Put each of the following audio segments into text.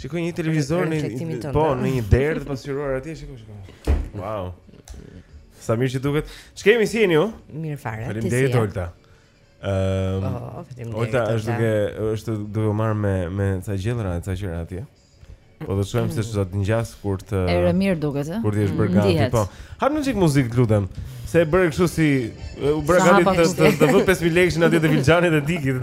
Shikoj një televizor në një po në një derë të pasqyruar atje, shikoj, shikoj. Wow. Sa mirë që duket. Ç'kemi si jeni ju? Mirë fare. Faleminderit Olta. Ehm, um, Olta është duke është duke marr me me ca gjellra, ca gjëra atje. Po do të shohim se çfarë do të ngjasë kur të Erë mirë duket, ë. Kur ti je bërë mm, gati, po. Hap një çik muzikë, lutem. Se e bëre kështu si u bëra gati të të vë 5000 lekësh në atë të Vilxhanit e Dikit.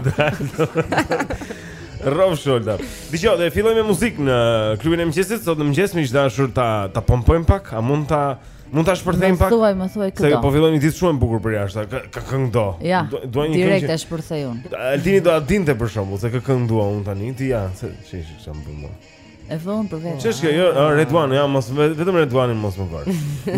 Rrofsh Olta. Dëgjo, do të fillojmë me muzikë në klubin e mëngjesit, sot në mëngjes miq të dashur ta ta pompojmë pak, a mund ta mund ta shpërthejmë pak? Thuaj, më thuaj këto. Se po fillojmë ditë shumë e bukur për jashtë, ka ka këngë do. Ja, dua një direkt e shpërthej unë. Altini do ta dinte për shembull se kë këngë dua unë tani, ti ja, se ç'është ajo bën unë. E vë për vetë. Ç'është kjo? Jo, Reduan, ja mos vetëm Reduanin mos më vër.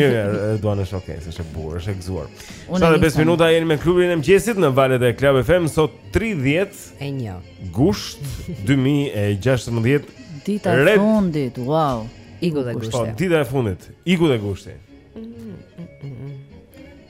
Mirë, Reduan është okay, është e bukur, është e gëzuar. Shtatë e 5 minuta jeni me klubin e mëngjesit në valët e Club FM sot 30 e 1 gusht 2016. Dita e fundit, wow. Iku dhe po, gushti. Dita e fundit, iku dhe gushti.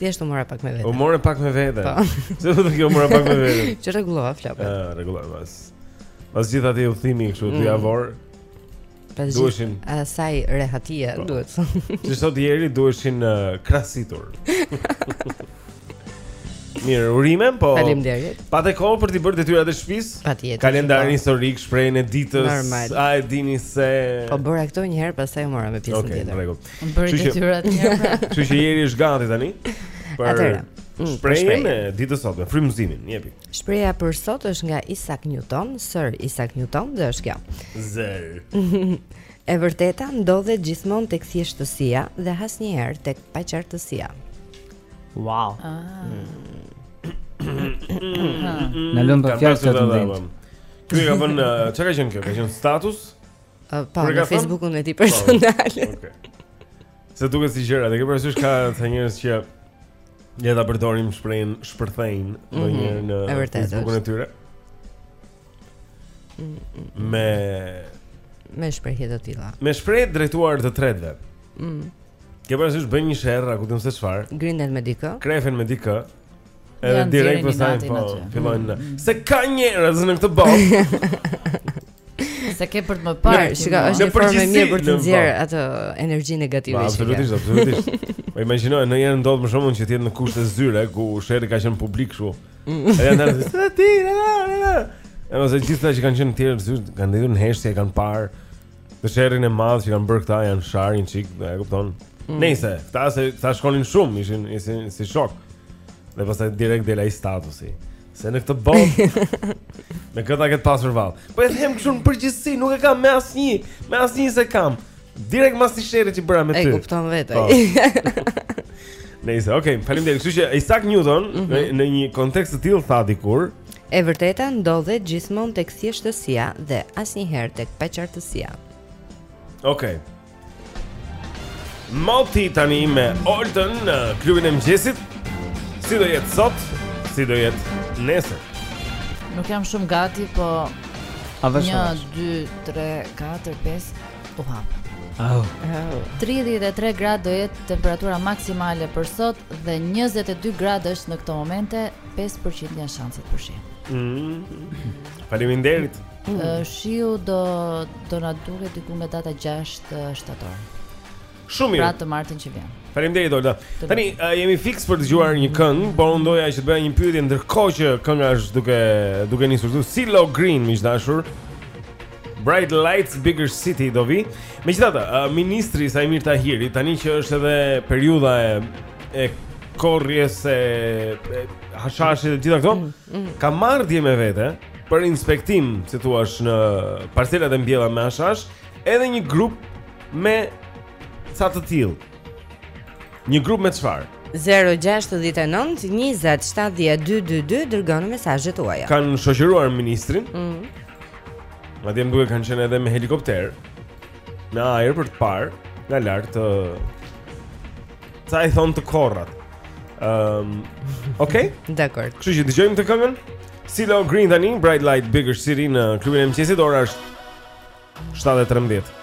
Thjesht u mora pak me vete. U mora pak me vete. Po. Çfarë do të thotë kjo mora pak me vete. Që rregullova flokët. Ëh, rregullova pas. Pas gjithë atij udhëtimi kështu dy mm. javor. Pas duheshin asaj rehatia po. duhet. Ti sot Eri duheshin krasitur. Mirë, urime, po. Faleminderit. Pate kohë për të bërë detyrat e shtëpisë. Patjetër. Kalendarin po. historik, shprehjen e ditës. Normal. A e dini se Po bëra këto një herë, pastaj u mora me pjesën okay, tjetër. Okej, në rregull. Unë bëra detyrat një herë pra Kështu që Eri është gati tani Për Atëherë, mm, shprehjen e ditës sot me frymëzimin Jepi Shprehja për sot është nga Isaac Newton Sir Isaac Newton dhe është kjo Zer E vërteta ndodhet gjithmonë tek thjeshtësia Dhe asnjëherë tek paqartësia Wow ah. Na lë pa fjalë të të ndinjë Kërë ka bënë, çka qënë kjo? Ka qënë status? Po, në Facebookun e tij personal. Okej. Se duket si gjëra, dhe ke parasysh ca njerëz që ja ta përdorim shprehjen shpërthejnë mhm, ndonjëherë në Facebookun e tyre. Mm, mm, mm. Me me shprehje të tilla. Me shprehje drejtuar të tretëve. Mm. Ke parasysh bëjnë një sherr, a kupton se çfarë? Grinden me dikë. Krefen me dikë. Edhe direkt pastaj po fillojnë. Se ka njerëz në këtë botë. Se ke për të më parë. Shiko, është një formë e mirë për të nxjerrë atë energji negative. Absolutisht, absolutisht. Po imagjinoj ndonjëherë ndodh më shumë që të jetë në kushte zyre ku sherri ka qenë publik kështu. Mm. Edhe ndër të thotë ti, la la la. Edhe se gjithë ata që kanë qenë të tjerë zyre kanë qëndruar në heshtje, kanë parë atë sherrin e madh që kanë bërë këta janë sharë një çik, e kupton? Mm. Nëse, ta se ta shkonin shumë, ishin si shok. Dhe pastaj direkt del ai statusi. Se në këtë botë Me këta, ke të pasur vallë Po e them kështu në përgjithësi Nuk e kam me asnjë Me asnjë s'e kam Direkt mas të shërë që bëra me ty E kupton vetë po. Ne isë, okej, okay, faleminderit Kështu që Isaac Newton mm -hmm. në, në një kontekst të tilë tha dikur E vërteta ndodhet gjithmonë tek thjeshtësia Dhe asnjëherë tek paqartësia Okej okay. Moti tani me Olten në klubin e mëgjesit Si do jetë sot, si do jetë nesër Nuk jam shumë gati, po A vesh Një, dy, tre, katër, pesë, u hap Oh. 33 gradë do jetë temperatura maksimale për sot dhe 22 gradë është në këto momente 5% janë shanset për shi. Mm. Faleminderit. Shiu do do na duket diku nga data 6 shtator. Shumë mirë. Pra të martën që vjen. Faleminderit Olta. Tani uh, jemi fiks për të dëgjuar një këngë, por unë doja që të bëja një pyetje ndërkohë që kënga është duke duke nisur CeeLo Green, miq të dashur. Bright Lights Bigger City do vijë. Megjithatë, uh, ministri Saimir Tahiri tani që është edhe periudha e e korrjes së hashashit e gjitha këto, mm, mm. ka marrë dje me vete, për inspektim, si thua, në parcelat e mbjella me hashash, edhe një grup me ca të tillë. Një grup me çfarë? 0-6-19-27-12-2 Dërgoni mesazhet tuaja Kanë shoqëruar ministrin mm -hmm. Madje më duket kanë qenë edhe me helikopter Në ajër për të parë Nga lart të... Ca i thonë të korrat um, Okej? Okay? Dakord Kështu që të dëgjojmë këngën? CeeLo Green tani Bright Light Bigger City në klubin e mëngjesit ora është 7:13.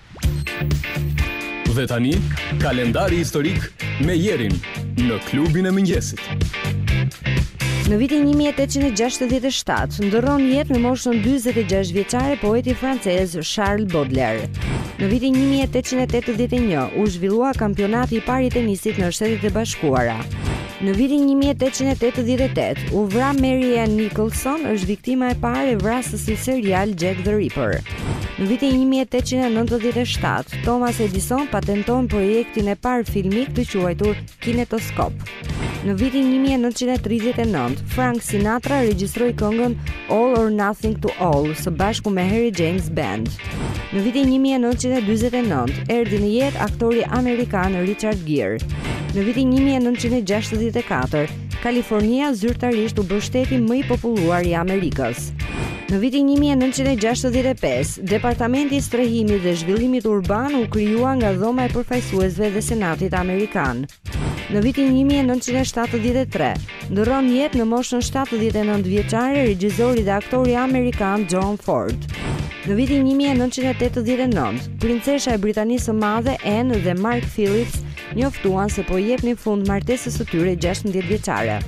Dhe tani, kalendari historik me jerin në klubin e mëngjesit. Në vitin 1867, ndërron jetë në moshën 46 vjeçare poeti francez Charles Baudelaire. Në vitin 1881, u zhvillua kampionati i parë i tenisit në Shtetet e Bashkuara. Në vitin 1888, u vra Mary Ann Nicholson, është viktima e parë e vrasësit serial Jack the Ripper. Në vitin 1897, Thomas Edison patenton projektin e parë filmik të quajtur kinetoskop. Në vitin 1939, Frank Sinatra regjistroi këngën All or Nothing at All së bashku me Harry James Band. Në vitin 1949 erdhi në jetë aktori amerikan Richard Gere. Në vitin 1964, Kalifornia zyrtarisht u bë shteti më i populluar i Amerikës. Në vitin 1965, Departamenti i Strehimit dhe Zhvillimit Urban u krijua nga Dhoma e Përfaqësuesve dhe Senatit Amerikan. Në vitin 1973, ndërron jetë në moshën 79 vjeçare regjizori dhe aktori amerikan John Ford. Në vitin 1989, princesha e Britanisë së Madhe Anne dhe Mark Phillips njoftuan se po i jepnin fund martesës së tyre 16 vjeçare.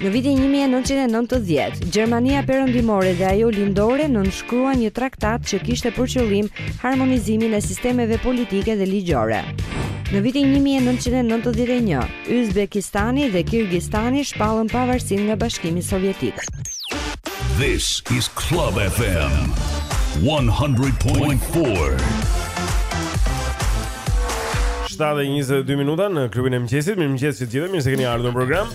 Në vitin 1990, Gjermania Perëndimore dhe ajo Lindore nënshkruan një traktat që kishte për qëllim harmonizimin e sistemeve politike dhe ligjore. Në vitin 1991, Uzbekistani dhe Kirgistani shpallën pavarësinë nga Bashkimi Sovjetik. This is Club FM 100.4. 7:22 minuta në klubin e mëngjesit. Mirëmëngjes të gjithëve, mirë se keni ardhur në program.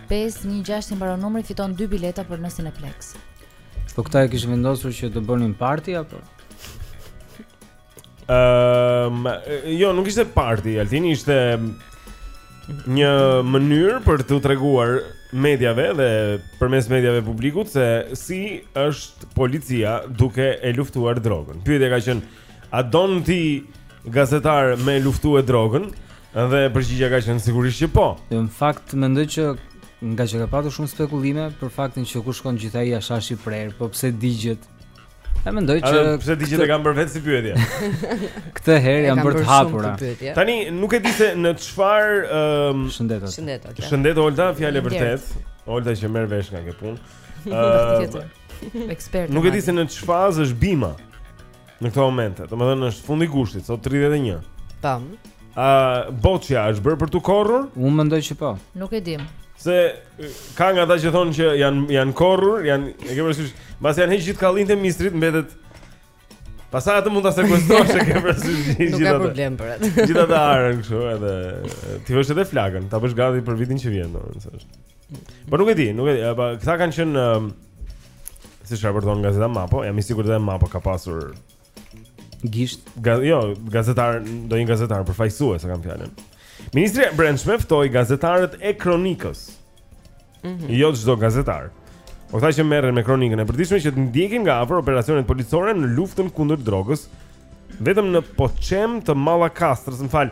Pesë, një, gjashtë i mbaron numri, fiton dy bileta për në Cineplex. Po këta e kishin vendosur që të bënin party apo? Ehm, jo, nuk ishte party, Altini ishte një mënyrë për t'u treguar mediave dhe përmes mediave publikut se si është policia duke e luftuar drogën. Pyetja ka qenë a don ti gazetar me e luftu drogën? Edhe përgjigja ka qenë sigurisht që po. Jo, në fakt mendoj që nga që ka patur shumë spekulime për faktin që ku shkon gjithë ai hashash i prerë, po pse digjet? E mendoj që Edhe pse digjet e kanë bërë vetë si pyetje. Këtë herë janë bërë të hapura. Tani nuk e di se në çfarë ëm um, Shëndet. Shëndet. Okay. Shëndet Olta, fjalë e vërtetë. Olta që merr vesh nga kjo punë. Ëh, ekspert. Nuk e di se në çfarë është bima. Në këto momente, domethënë është fundi i gushtit, sot 31 Tam A, boçja është bërë për t'u korrur? Unë mendoj që po Nuk e dim Se ka nga ata që thonë që janë janë korrur, janë, e ke parasysh Mbasi janë heqë gjithë kallinjtë e misrit, mbetet Pastaj atë mund ta sekuestrosh e ke parasysh gjithë atë Nuk ka problem për atë Gjithë atë arën kështu edhe T'i vësh edhe flakën, ta bësh gati për vitin që vjen Po nuk e di, nuk e di, apo këta kanë qenë um, si raporton gazeta Mapo, jam i sigurt se Mapo ka pasur gisht, ga, jo, gazetar, ndonjë gazetar përfaqësues, e kam fjalën. Ministria e Brendshme ftoi gazetarët e kronikës. Mm -hmm. Jo çdo gazetar. Po këta që merren me kronikën e përditshme që të ndjekin nga afër operacionet policore në luftën kundër drogës, vetëm në Poçem të Mallakastrës, më fal,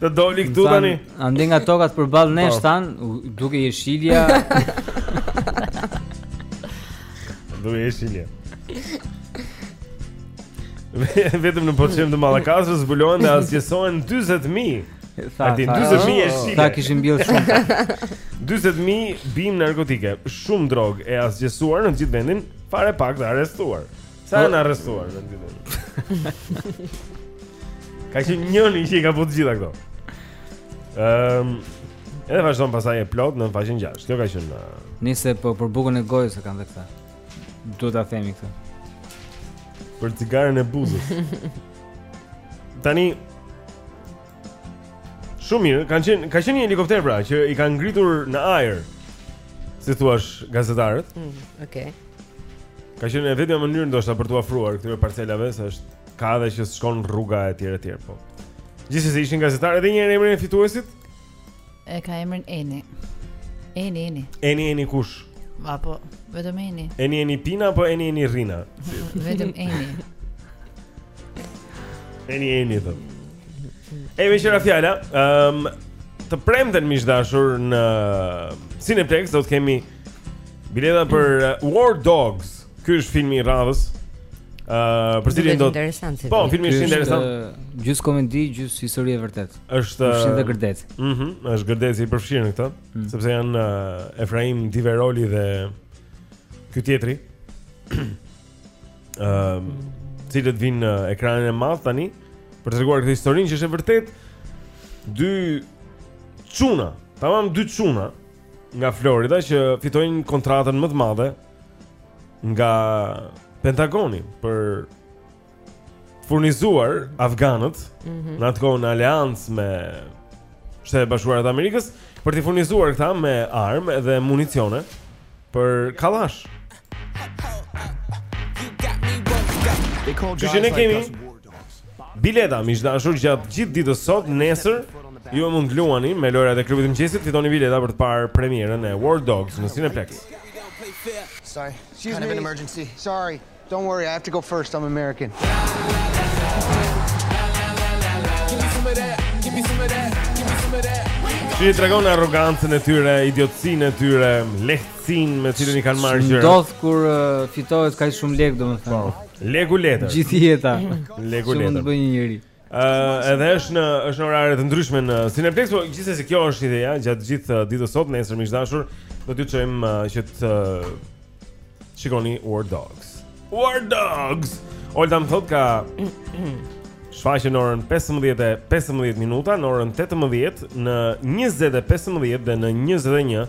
Të doli këtu tani. Ande nga tokat përballë nesh po. tan, duke jeshilja. Duke jeshilja. Vetëm në Poçem të Mallakastrës zbulohen dhe asgjësohen 40000. Sa ti 40000 jeshilja. Ta kishim mbjell shumë. 40000 bimë narkotike, shumë drogë e asgjësuar në gjithë vendin, fare pak të arrestuar. Sa janë arrestuar në gjithë vendin? Ka qenë njëri që i ka futur gjitha këto um, Edhe vazhdon pastaj e plotë në faqen 6 Kjo ka qenë... Nise po për bukën e gojës se e kanë dhe këta Duhet ta themi këta Për cigaren e buzës Tani Shumë mirë, kanë qenë, ka qenë një helikopter pra që i kanë ngritur në ajër. Si thua gazetarët? Mm, Okej. Okay. Ka qenë e vetmja mënyrë ndoshta për t'u afruar këtyre parcelave, se s'është kah që shkon rruga etj etj, po. Gjithsesi ishin gazetarët edhe një herë emrin e fituesit? E ka emrin Eni. Eni, Eni. Eni, Eni kush? Apo vetëm Eni. Eni, Eni Pina apo Eni, Eni Rina? vetëm Eni. Eni eni thotë. E meqë ra fjala, ëm um, të premten miq të dashur në Cineplex do të kemi bileta për uh, War Dogs. Ky është filmi i radhës. Ë, uh, për cilin do të interesant. Po, filmi është interesant. Uh, gjysmë komedi, gjysmë histori e vërtetë. Është uh, shumë e Gërdec. Mhm, mm është Gërdeci i përfshirë në këtë, mm. sepse janë uh, Efraim Diveroli dhe ky tjetri. ëm um të cilët vijnë në ekranin e madh tani për të treguar këtë historinë që është e vërtetë dy çuna, tamam dy çuna nga Florida që fitojnë kontratën më të madhe nga Pentagoni për të furnizuar afganët mm -hmm. në atë kohë në aleancë me Shtetet e Bashkuara të Amerikës për t'i furnizuar këta me armë dhe municione për kallash. Që që ne kemi Bileta, miq të dashur gjatë gjithë ditës sot Nesër, ju mund të luani Me lojrat e klubit të mëngjesit Fitoni bileta për të parë premierën e War Dogs në Cineplex Sorry, it's kind of emergency Sorry, don't worry, I have to go first, I'm American Give me some of that, give me some of that, give me some of that Që një tregon arrogancën e tyre, idiotësinë e tyre, lehtë Cin me cilën i kanë marrë gjëra. Ndodh kur uh, fitohet kaq shumë lekë domethënë. Po. Leku letër. Gjithë jeta. Leku letër. Mund të bëj një njerëz. Ëh, uh, edhe është në është në orare të ndryshme në Cineplex, por gjithsesi kjo është ideja gjatë gjithë uh, ditës sot, nesër miq të dashur, do t'ju çojmë uh, që të uh, shikoni War Dogs. War Dogs. Olta, thotë ka shfaqje në orën 15:15 minuta, në orën 18, në 20:15 dhe në 21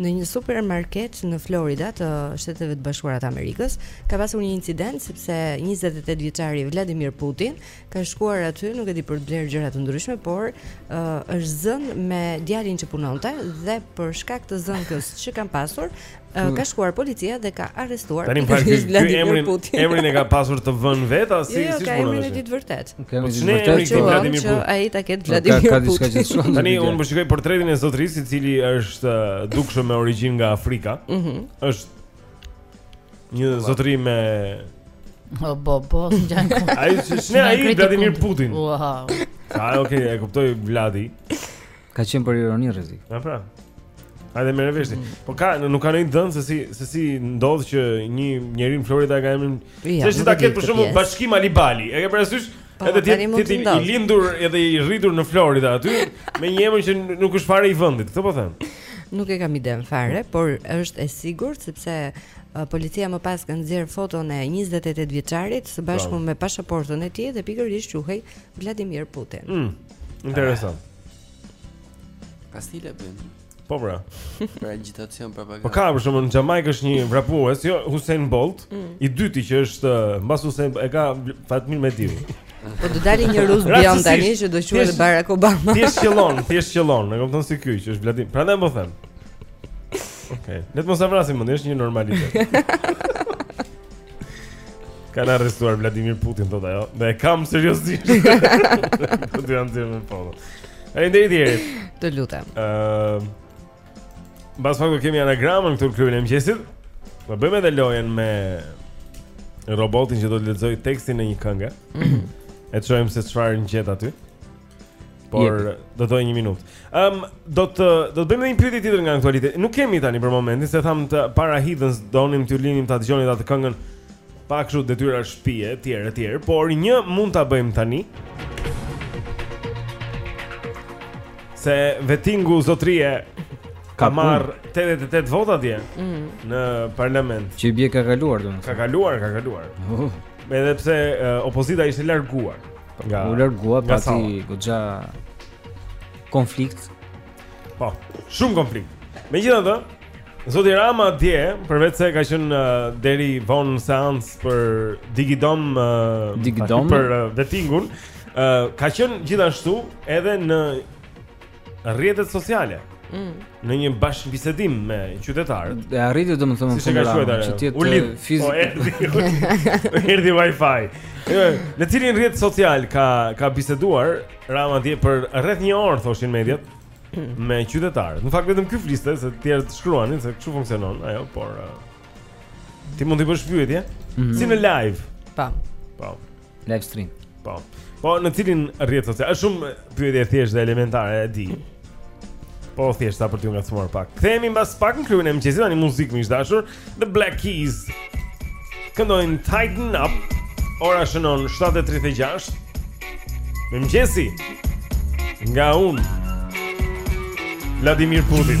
në një supermarket në Florida të Shteteve të Bashkuara të Amerikës ka pasur një incident sepse 28 vjeçari Vladimir Putin ka shkuar aty, nuk e di për të blerë gjëra të ndryshme, por uh, është zënë me djalin që punonte dhe për shkak të zënkës që kanë pasur, uh, ka shkuar policia dhe ka arrestuar Vladimir Putin. Emrin e ka pasur të vënë vetë si, jo, jo, si punon. Jo, ka emrin e tij vërtet. Kemi po ç'ne emri i Vladimir Putin. Që ai ta ketë Vladimir Putin. Ka diçka që shkon. Tani unë po shikoj portretin e zotërisë, i cili është uh, dukshëm me origjinë nga Afrika. Ëh. Mm -hmm. Është një zotëri me O bo bo, s'ngjan ku. Ai s'ne ai Vladimir Putin. Wow. Sa, okay, e kuptoj Vladi. Ka qenë për ironi rrezik. Po pra. Hajde merr vesh. Mm. Po ka, nuk ka ndonjë të dhënë se si se si ndodh që një njeri në Florida ka emrin. Se si ta ketë për shembull Bashkim Alibali. E ke parasysh? Po, edhe ti të jesh i lindur edhe i rritur në Florida aty me një emër që nuk është fare i vendit. Këtë po them. Nuk e kam idenë fare, por është e sigurt sepse policia më pas ka nxjerrë foton e 28 vjeçarit së bashku me pasaportën e tij dhe pikërisht quhej Vladimir Putin. Mm. Interesant. Kastile e bën. Po pra. Për agitacion propagandë. Po ka për shembull në Xhamajkë është një vrapues, jo Hussein Bolt, mm. i dyti që është mbas Hussein e ka Fatmir Mediu. Po do dali një rus bjond tani që do quhet Barack Obama. Thjesht qëllon, thjesht qëllon, e kupton si ky që është Vladimir. Prandaj po them. Okej, okay. le të mos e vrasim mendin, është një normalitet. Kanë arrestuar Vladimir Putin, thotë ajo. Dhe e kam seriozisht. Do të jam dhënë po. Ai ndej dhe. Të lutem. Ëm. Uh, Mbas pak do kemi anagramën këtu në klubin e mëngjesit. Do bëjmë edhe lojën me robotin që do të lexojë tekstin e një kënge. Mhm. E shohim se çfarë ngjet aty. Por do të doja një minutë. Ëm um, do të do të bëjmë edhe një pyetje tjetër nga aktualiteti. Nuk kemi tani për momentin, se thamë paradhënie donim t'ju linim ta dëgjoni atë këngën pa kështu detyra shtëpie etj etj, por një mund ta bëjmë tani. Se vetingu zotëri ka marrë 88 vota dje mm. në parlament. Që i bie ka kaluar domosdo. Ka kaluar, ka kaluar. Uh. Edhe pse uh, opozita ishte larguar. Nga u largua pasi goxha konflikt. Po, shumë konflikt. Megjithatë, Zoti Rama dje, përveç se ka qenë uh, deri vonë seancë për Digidom, uh, Digidom për uh, Vetingun, uh, ka qenë gjithashtu edhe në rrjetet sociale. Mm. Në një bashkëbisedim me qytetarët. E arriti domethënë si në fund që ti të fizik. Po, erdhi wifi. Në cilin rrjet social ka ka biseduar Rama dje për rreth një orë thoshin mediat me qytetarët. Në fakt vetëm ky fliste se të tjerë shkruanin se kshu funksionon ajo, por uh, ti mund të bësh pyetje mm -hmm. si në live. Po. Po. Live stream. Po. Po në cilin rrjet social? Është shumë pyetje e thjeshtë dhe elementare, e di. Po thjesht sa për t'ju ngacmuar pak. Kthehemi mbas pak në klubin e mëngjesit tani muzikë miq dashur, The Black Keys. Këndojnë Tighten Up. Ora shënon 7:36. e mëngjesit. Nga unë. Vladimir Putin.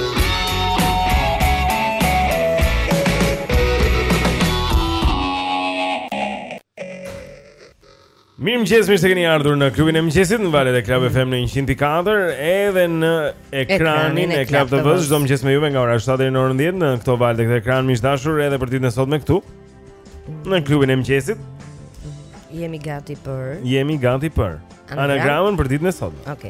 Mirëmëngjes, mirë se keni ardhur në klubin e mëngjesit në valët e Club FM në 104 Edhe në ekranin e Club TV-së. Çdo mëngjes me juve nga ora 7 deri në orën 10 Në këto valë e këtë ekran miq dashur Edhe për ditën e sotme këtu në klubin e mëngjesit Jemi gati për Jemi gati për anagramën për ditën e sotme. Ok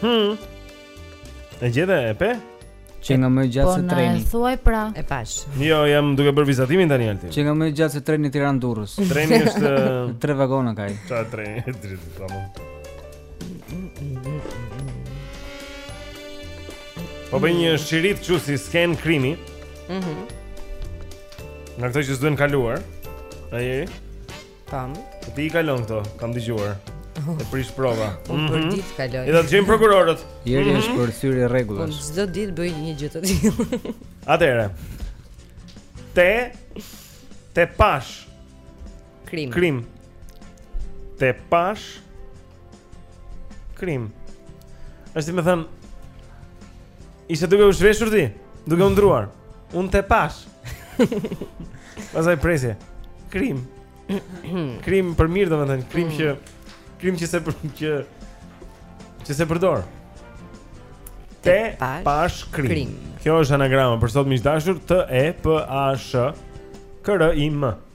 Hmm. E gjete e pe? Qenka më gjatë se po, treni. Po na thuaj pra. E pashë. Jo, jam duke bërë vizatimin tani Altin. Qenka më gjatë se treni Tiranë-Durrës. Treni është tre vagona ka ai. Sa treni? Tre vagona. Po bëj një shirit kështu si skenë krimi. Mhm. Mm nga këto që s'duhen kaluar. Ai. Tam. Po ti i kalon këto, kam dëgjuar. Oh. E prish prova. Po për mhm. ditë kaloj. Edhe të dëgjojnë prokurorët. Jeri është mhm. përthyes rregullash. Po çdo ditë bëj një gjë të tillë. Atëherë. Te te pash. Krim. Krim. Te pash. Krim. Është me thënë Ishte duke u zhveshur ti, duke u ndruar. Unë te pash. Pastaj presje. Krim. Krim për mirë domethënë, krim mm. që krim që s'e për që që s'e përdor. Te pash krim. Kjo është anagrama për sot miq dashur T E P A S H K R I M.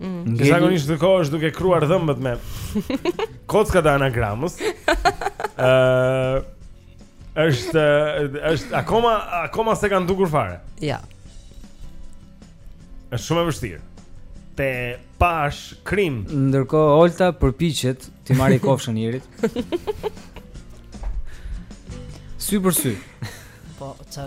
Mm. Ngeli... Zakonisht në këtë kohë është duke kruar dhëmbët me kockat e anagramës. Ëh, uh, është është akoma akoma s'e kanë dukur fare. Ja. Është shumë e vështirë. Te pash krim. Ndërkohë Olta përpiqet t'i marrë kofshën Erit. Sy për sy. Po, ça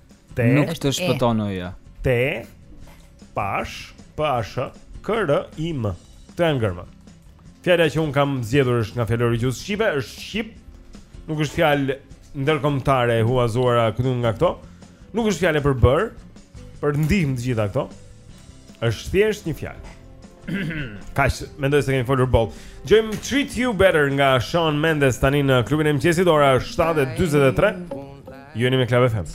T Nuk të shpëton o ja T P A Sh K R I M Këto janë gërmat Fjala që unë kam zgjedhur është nga fjalori i gjuhës shqipe është Shqip Nuk është fjalë ndërkombëtare e huazuar a ku di unë nga këto Nuk është fjalë e përbërë Për ndihmë të gjitha këto është thjesht një fjalë Kaq, mendoj se kemi folur boll. Dëgjojmë Treat You Better nga Shawn Mendes tani në klubin e mëngjesit ora 7:43. Jeni me Club FM.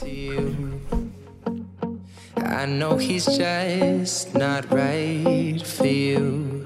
I know he's just not right for you.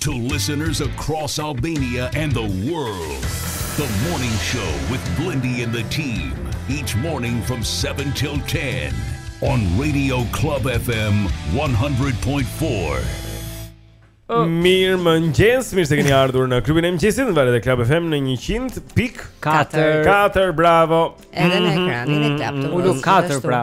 To listeners across Albania and the world, the morning show with Blendi and the team, each morning from 7 till 10 on Radio Club FM 100.4. Mirëmëngjes, mirë se keni ardhur në klubin e mëngjesit në valët e Club FM në 100.4 4, bravo Edhe në ekranin e Club TV 4 pra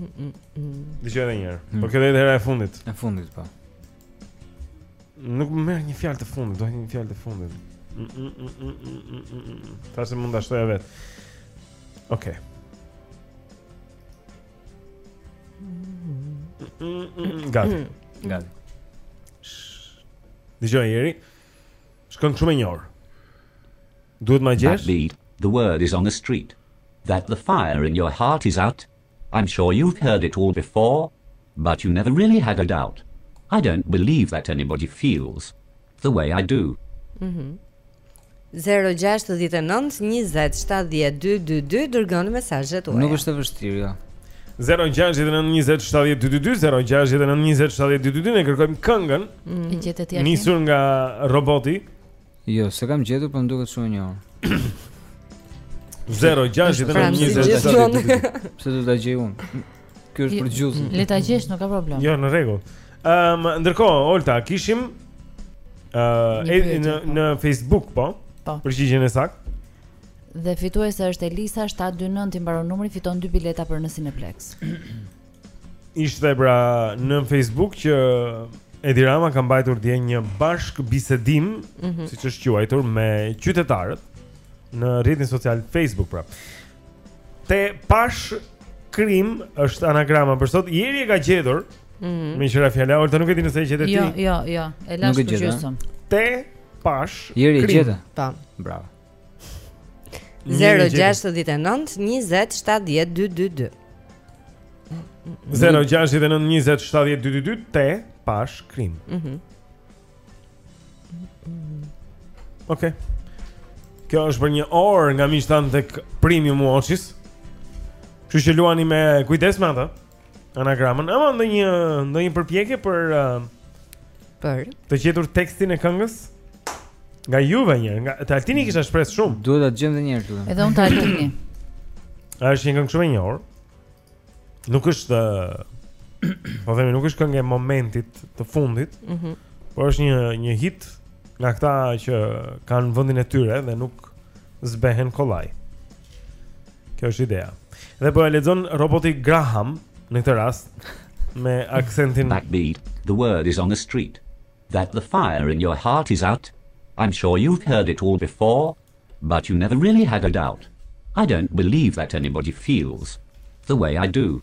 Dëgjoje edhe një herë. Hmm. Po kjo të jetë hera e fundit. E fundit po. Nuk më merr një fjalë të fundit, do një fjalë të fundit. Se mund ta shtoja vetë. Okej. Gati. Gati. Dëgjoje Eri. Shkon shumë e njohur. Duhet ma gjesh? Backbeat, the word is on the street That the fire in your heart is out I'm sure you've heard it all before But you never really had a doubt I don't believe that anybody feels The way I do Mhm 0-6-9-20-70-2-22 Dërgoni mesazhet tuaja Nuk është e vështirë, jo 0-6-9-20-70-2-22 Ne kërkojmë këngën mm. Nisur nga roboti Jo, s'e kam gjetur, po më duket shumë e njohur. 0-6-20-20-20 Pse do ta gjej unë? Kjo është për dëgjuesit Le ta gjesh, nuk ka problem Jo, në rregull um, Ndërkohë, Olta, kishim uh, e, në, në Facebook, po, po. Përgjigjen e saktë Dhe fituese është Elisa 729 i mbaron numri, fiton 2 bileta për në Cineplexx Ishte pra në Facebook që Edi Rama ka mbajtur dje një bashkëbisedim, mm -hmm. siç është quajtur, me qytetarët në rrjetin social Facebook, pra. Te pash krim është anagrama për sot, Jeri e ka gjetur, mm -hmm. meqë ra fjala, Olta nuk e di nëse e gjete ti? Jo, jo, jo, e lashë përgjysmë. Te pash jeri krim. Jeri e gjetur? Po. Bravo. 069 20 7 2222 069 20 7 2222 Te pash krim mhm. Ok Kjo është për një orë nga miqtë tanë te Premium Watches Kështu që luani me kujdes me atë anagramën, apo ndonjë ndonjë përpjekje për uh, për të gjetur tekstin e këngës? Nga juve një, nga te Altini kisha shpresë shumë. Duhet ta dëgjojmë edhe një herë të lutem. Edhe unë te Altini. A është një këngë shumë e njohur? Nuk është Po themi nuk është këngë e momentit të fundit. Mhm. Mm por është një një hit nga këta që kanë vendin e tyre dhe nuk zbehen kollaj. Kjo është ideja. Dhe po e lexon roboti Graham në këtë rast me aksentin Backbeat. The word is on the street that the fire in your heart is out I'm sure you've heard it all before, but you never really had a doubt. I don't believe that anybody feels the way I do.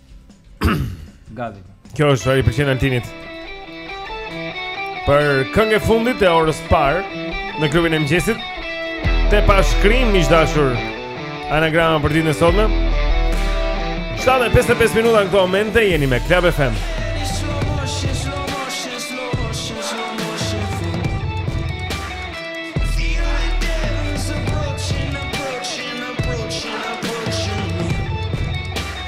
Gati. Kjo është çfarë i pëlqen Altinit. Për këngën e fundit e orës së parë në klubin e mëngjesit. Te pash krim miq të dashur. Anagrama për ditën e sotme. 7:55 minuta në këto momente jeni me Club FM.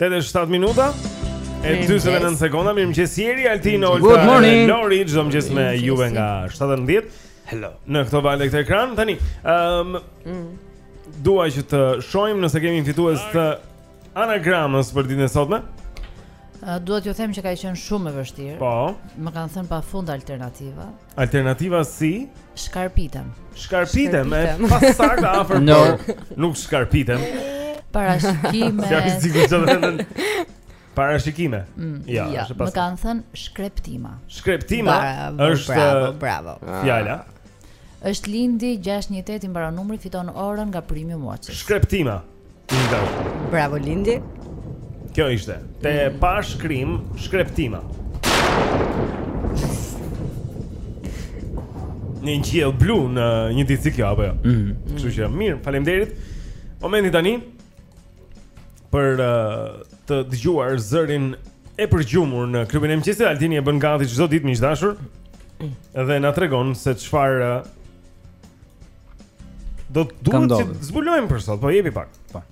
8 e 7 minuta e 49 sekonda. Mirëmëngjes Jeri, Altin, Olta, Lori, çdo mëngjes me juve nga ora 7. Hello. Në këto valë dhe këtë ekran tani. Ëm um, dua që të shohim nëse kemi fitues të anagramës për ditën e sotme. Duhet t'ju them që ka qenë shumë e vështirë. Po. Më kanë thënë pafund alternativa. Alternativa si? Shkarpitem. Shkarpitem, e pa saktë afër. No. Nuk shkarpitem. Parashikime. Shkarpitem. Parashikime. Mm, ja, ja, është pas. Më kanë thënë shkreptima. Shkreptima bravo, është bravo, bravo. Ah. Fjala. Është lindi 618 i mbaron numri fiton orën nga Premium Watches. Shkreptima. Bravo Lindi. Kjo ishte. Te mm. pash krim, shkreptima. Nën qiell blu në një ditë si kjo apo jo. Mm. Kështu që mirë, faleminderit. Momenti tani për uh, të dëgjuar zërin e përgjumur në klubin e mëngjesit, Altini e bën gati çdo ditë miq të dashur. Mm. Dhe na tregon se çfarë uh, Do të duhet që të zbulojmë për sot, po jepi pak. Po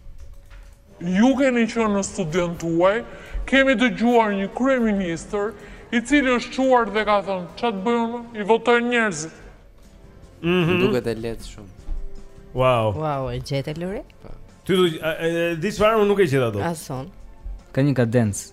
ju keni qenë në studion tuaj, kemi dëgjuar një kryeministër i cili është çuar dhe ka thënë, "Ç'a të bëj? I votojnë njerëzit." Mhm. Mm Duket e lehtë shumë. Wow. Wow, e gjete Lori? Po. Ti e di çfarë, unë nuk e gjeta dot. Asun. Ka një kadencë.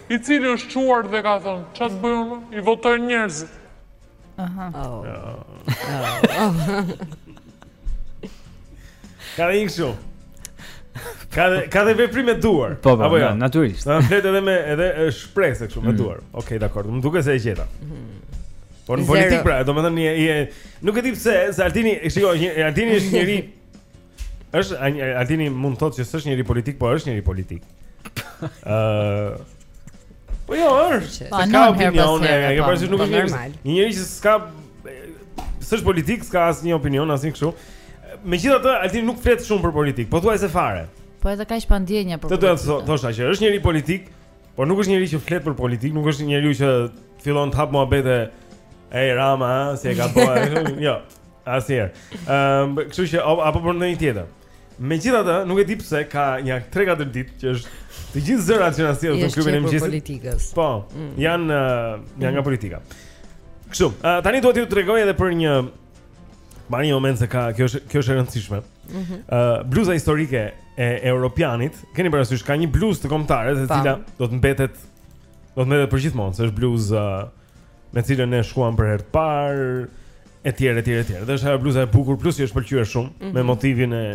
I cili është çuar dhe ka thënë, ç'a të bëj unë? I votojnë njerëzit. Aha. Oh. Ka dhe një kështu. Ka dhe, ka dhe veprim me duar. Po, po, jo? natyrisht. Na flet edhe me edhe shprehet kështu me mm. duar. Okej, okay, dakord. Më duket se e gjeta. Mhm. Po në politikë pra, domethënë je je nuk e di pse, se Altini, shikoj, Altini është njeri Është Altini mund të thotë që s'është njeri politik, po është njeri politik. Ëh. Po jo, është. Po ka opinion, e ke parasysh nuk është normal. Një njeri që s'ka s'është politik, s'ka asnjë opinion, asnjë kështu. Megjithatë, Altini nuk flet shumë për politikë, pothuajse fare. Po edhe kaq pa ndjenja për politikë. Të do të thosha që është njeri politik, por nuk është njeri që flet për politikë, nuk është njeriu që fillon të hapë muhabete e Rama, si e ka bërë. Jo. Asnjëherë. Ëm, um, kështu që apo për ndonjë tjetër. Megjithatë, nuk e di pse ka një 3-4 ditë që është të gjithë zërat që na sjell në klubin e mëngjesit. politikës. Po, mm. janë uh, janë nga mm. politika. Kështu, uh, tani duhet t'ju tregoj edhe për një Mbaj një moment se ka, kjo është, kjo është e rëndësishme mm -hmm. uh, Bluza historike e Europianit Keni parasysh, ka një bluzë të kombëtares e cila do të mbetet Do të mbetet për gjithmonë Se është bluza uh, me të cilën ne shkuam për herë të parë etj etj etj. Dhe është ajo bluza e bukur plus që është pëlqyer shumë mm -hmm. me mhm. motivin e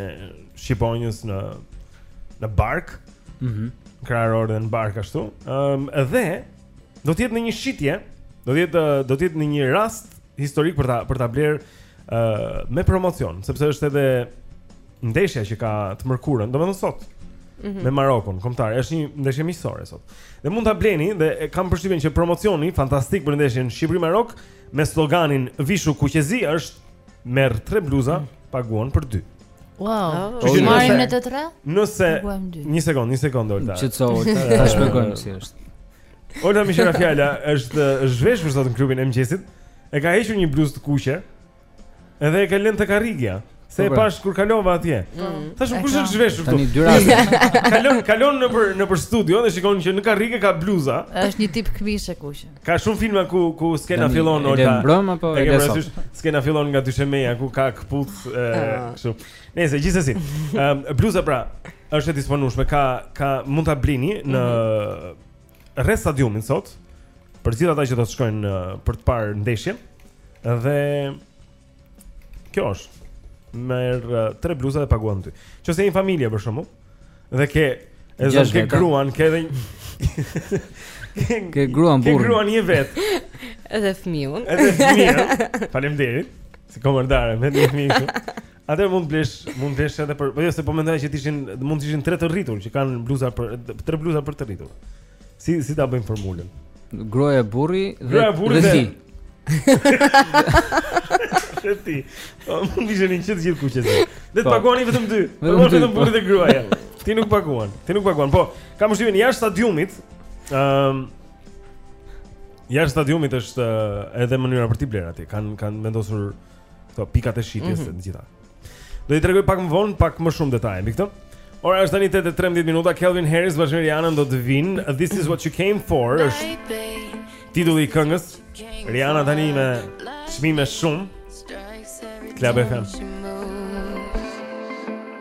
shqiponjës në në bark. Mhm. Mm Krahor dhe në bark ashtu. Ëm um, dhe do të jetë në një shitje, do të jetë do të jetë në një rast historik për ta për ta blerë ë uh, me promocion, sepse është edhe ndeshja që ka të mërkurën, domethënë sot. Mm -hmm. Me Marokun, kombëtarja, është një ndeshje miqësore sot. Dhe mund ta bleni dhe e kam përshtypjen që promocioni fantastik për ndeshjen Shqipëri-Marok me sloganin Vishu kuqezi është merr tre bluza, mm -hmm. paguan për dy. Wow. I oh, marrim ne të tre? Nejse një sekond, një sekond Olta. Çetso, ta shpjegojmë si është. Olta me sa fjala është zhveshur sot në klubin e mëngjesit. E ka hequr një bluzë të kuqe. Edhe e ka lënë te karrigia. Se e po, po. pashë kur kalova atje. Mm. Thashë po, kush është zhveshur këtu? Tani dy raste. Kalon kalon nëpër nëpër studio dhe shikon që në karrige ka bluza. Është një tip këmishe e kuqe. Ka shumë filma ku ku skena fillon ora. Edhe mbrëm apo edhe sot. Skena fillon nga dyshemeja ku ka këpucë e ah. kështu. Nejse gjithsesi. Ëm bluza pra është e disponueshme, ka ka mund ta blini në mhm. rreth stadiumit sot për gjithë ata që do të shkojnë uh, për të parë ndeshjen. Dhe kjo është merr uh, tre bluza dhe paguan dy. Qoftë se je një familje për shembull dhe ke e zon ke gruan, ke edhe ke gruan burrin. Ke gruan një vet. Edhe fëmijën. Edhe fëmijën. Faleminderit. Si komandare me një fëmijë. Atë mund të blesh, mund të blesh edhe për, po jo se po mendoj që ishin, mund të ishin tre të rritur që kanë bluza për tre bluza për të rritur. Si si ta bëjmë formulën? Gruaja e burri dhe Gruaja e burri dhe ti. Dhe ti. Po mund të ishin një çetë gjithë kuqezi. Dhe të po. paguani vetëm dy. Po mos vetëm burri dhe gruaja. Ti nuk paguan. Ti nuk paguan. Po, kam shtypin jashtë stadiumit. Ëm ehm, Jashtë stadiumit është eh, edhe mënyra për t'i blerë aty. Kan kanë vendosur këto pikat e shitjes mm -hmm. të gjitha. Do i tregoj pak më vonë pak më shumë detaje mbi këto. Ora është tani 8:13 minuta. Calvin Harris bashkë me Rihannën do të vijnë. This is what you came for. Është titulli i këngës. Rihanna tani me çmime shumë. Club FM.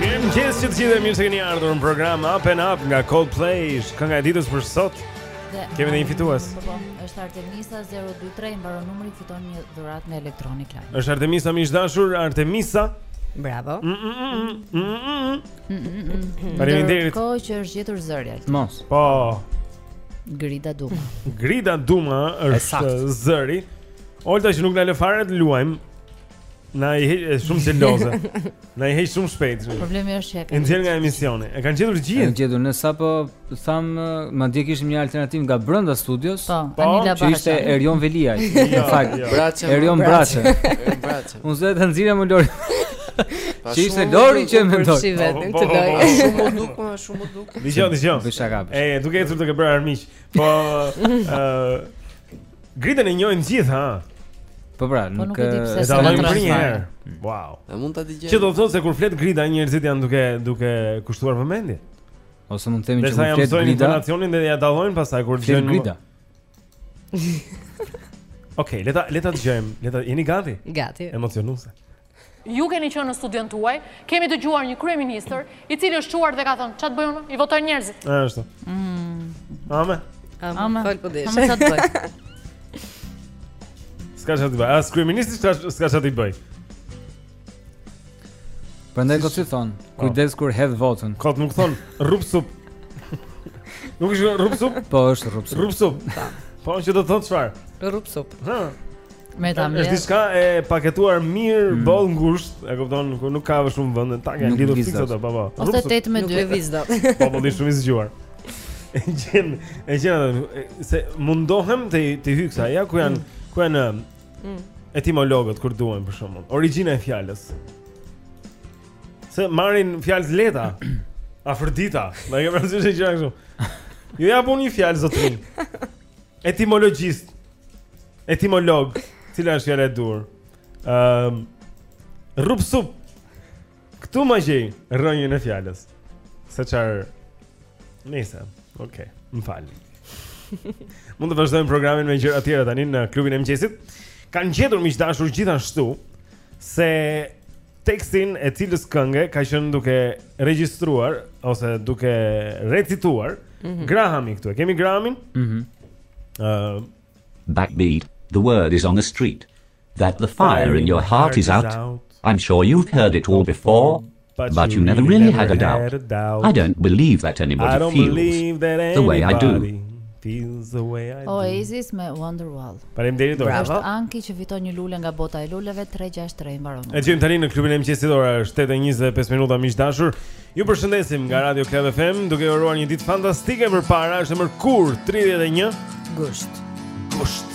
Mirëmëngjes, ju të gjithëve, mirë se keni ardhur në program Up and Up nga Coldplay. Kënga e ditës për sot. Kemi dhe një fitues. Po, po, është Artemisa 023, mbaron numri, fiton një dhuratë nga Electronic Line. Është Artemisa miq të dashur, Artemisa. Bravo. Mm, mm, mm, Faleminderit. Ko që është gjetur zëri. Mos. Po. Grida Duma. Grida Duma është zëri. Olta që nuk na lë fare të luajmë. Na i heq shumë xheloze. Na i heq shumë shpejt. Problemi është që e nxjerr nga emisioni. E kanë gjetur gjithë. E kanë gjetur ne sapo thamë madje kishim një alternativë nga brenda studios. Po, po Anila Baçi. Që ishte Erion Veliaj. Jo, në fakt, jo. Braçe. Erion Braçe. Erion Braçe. Unë zë ta nxjerrja më Lori. Që ishte Lori që e mendoi. Si vetëm këtë lojë. Shumë duk, më shumë duk. Dëgjo, dëgjo. Bëj shaka. E, duke ecur duke bërë armiq. Po, ë Gridën e njohin gjithë, ha. Po pra, po nuk e di pse e dallojnë menjëherë. Mm. Wow. A mund ta dëgjoj? Që do të thotë se kur flet Grida, njerëzit janë duke duke kushtuar vëmendje. Ose mund të themi që kur flet Grida, ia njohin intonacionin dhe ia dallojnë pastaj kur dëgjojnë Grida. Okej, le ta le ta dëgjojmë. Le ta jeni gati? Gati. Emocionuese. Ju keni qenë në studion tuaj, kemi dëgjuar një kryeministër, i cili është çuar dhe ka thënë, ça t'bëj unë? I votojnë njerëzit. Ashtu. Mm. Ame. Ame. Fal po desh. Ame ça t'bëj. S'ka ça t'bëjë. As kryeministri s'ka s'ka ça t'i bëjë. Prandaj kot s'i thonë, po. kujdes kur hedh votën. Kot nuk thonë rrup sup. Nuk është rrup sup? Po është rrup sup. Rrup sup. Po. Po që do të thotë çfarë? Rrup sup. Ha. Me ta mirë. Është diçka e paketuar mirë, mm. boll ngushtë, e kupton, ku nuk ka shumë vend, ta kanë lidhur fiks ato, po po. Ose 8 me 2 viz dot. Po po, është shumë i zgjuar. E gjen, e gjen se mundohem të të hyj kësaj, ja ku janë, mm. ku janë mm. etimologët kur duhen për shembull. Origjina e fjalës. Se marrin fjalë të lehta. Afërdita, më e kam rëndësishë gjëra kështu. Ju japun një fjalë zotrin. Etimologjist. Etimolog. Cila është fjala e duhur? Ëm um, Rupsup. Këtu më gjej rrënjën e fjalës. Se çfarë? Nëse, okay, më fal. Mund të vazhdojmë programin me gjëra të tjera tani në klubin e mëngjesit. Kanë gjetur miq të dashur gjithashtu se Tekstin e cilës kënge ka qenë duke regjistruar ose duke recituar mm -hmm. Grahami këtu. E kemi Grahamin? Mhm. Mm uh, Backbeat, the word is on the street that the fire in your heart is out. I'm sure you've heard it all before. But, but you, you never really had a doubt. Had a doubt. I don't believe that anybody I don't feels believe that anybody the way I do. Feels the way I Oasis do. me Wonderwall. Faleminderit Olta. Bravo. Është Anki që fiton një lule nga bota e luleve 363 i mbaron. E dëgjojmë tani në klubin e mëngjesit ora është 8:25 minuta miq të dashur. Ju përshëndesim nga Radio Club FM, duke ju uruar një ditë fantastike përpara, është e mërkurë 31 gusht. Gusht.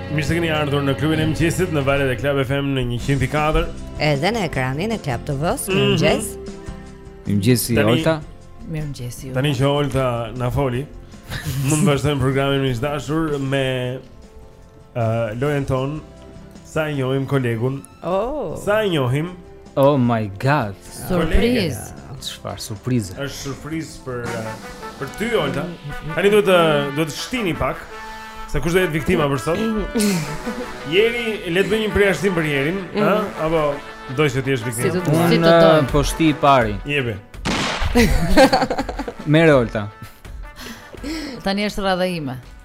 Mirë se keni ardhur në klubin e mëngjesit në valët e Club FM në 104. Edhe në ekranin e Club TV-s, mm -hmm. mëngjes. Mëngjes i Olta. Mirë mëngjes ju. Tani që Olta na foli, mund të vazhdojmë programin miq të dashur me uh, lojën tonë, sa e njohim kolegun Oh. Sa e njohim? Oh my god. Surprizë. Çfarë surprize? Është surprizë për eh, për ty Olta. Tani duhet të duhet të shtini pak. Se kush do jetë viktima për sot? Jeri, le të bëjmë një përjashtim për Jerin, ëh? Mhm. Apo do të jesh viktima? Si të do? Si të do? Eh, po shti i pari. Jepi. Merre Olta. Tani është rradha ime.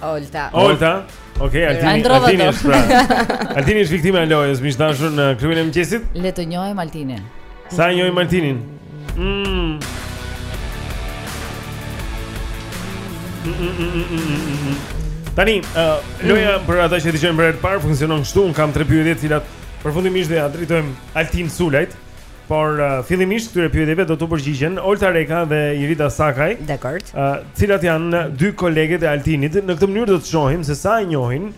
Olta. Olta. Okej, okay, Altini, Altini është pra. Altini është viktima e lojës, miq të dashur në klubin e mëngjesit. Le të njohim Altinin. Sa e njohim Altinin? Mm. Tani, uh, loja mm. për ata që dëgjojnë për herë të parë funksionon kështu, un kam tre pyetje të cilat përfundimisht do ja drejtojmë Altin Sulajt. Por uh, fillimisht këtyre pyetjeve do t'u përgjigjen Olta Reka dhe Irida Sakaj. Dakord. Ë, uh, të cilat janë dy koleget e Altinit? Në këtë mënyrë do të shohim se sa e njohin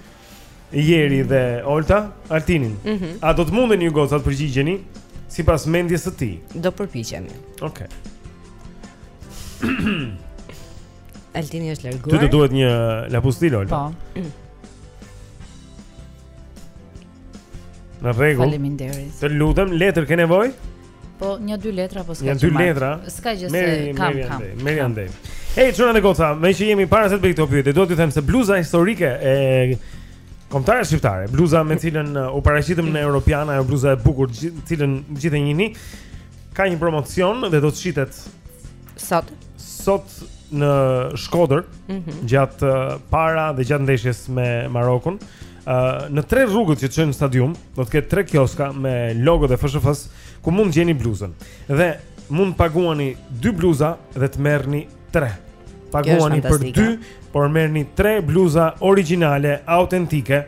Jeri dhe Olta Altinin. Mm -hmm. A do të mundeni ju goca të përgjigjeni sipas mendjes së tij? Do përpiqemi. Okej. Okay. Altini është larguar. Ty do duhet një lapustil Olta. Po. Në rregull. Faleminderit. Të lutem, letër ke nevojë? Po, një dy letra apo s'ka gjë. Një dy letra. S'ka gjë se kam kam. Merri andej. Hey, çuna dhe goca, meqë jemi para se të bëj këto pyetje, dua t'ju them se bluza historike e kombëtares shqiptare, bluza me cilën uh, u paraqitëm në Europian, ajo bluza e bukur, të cilën gjithë e njihni, ka një promocion dhe do të shitet Sot. Sot në Shkodër, mm -hmm. gjatë para dhe gjatë ndeshjes me Marokun, uh, në tre rrugët që çojnë në stadium, do të ketë tre kioska me logot e FSHF-së ku mund të gjeni bluzën. Dhe mund të paguani dy bluza dhe të merrni tre. Paguani për dy, por merrni tre bluza origjinale, autentike.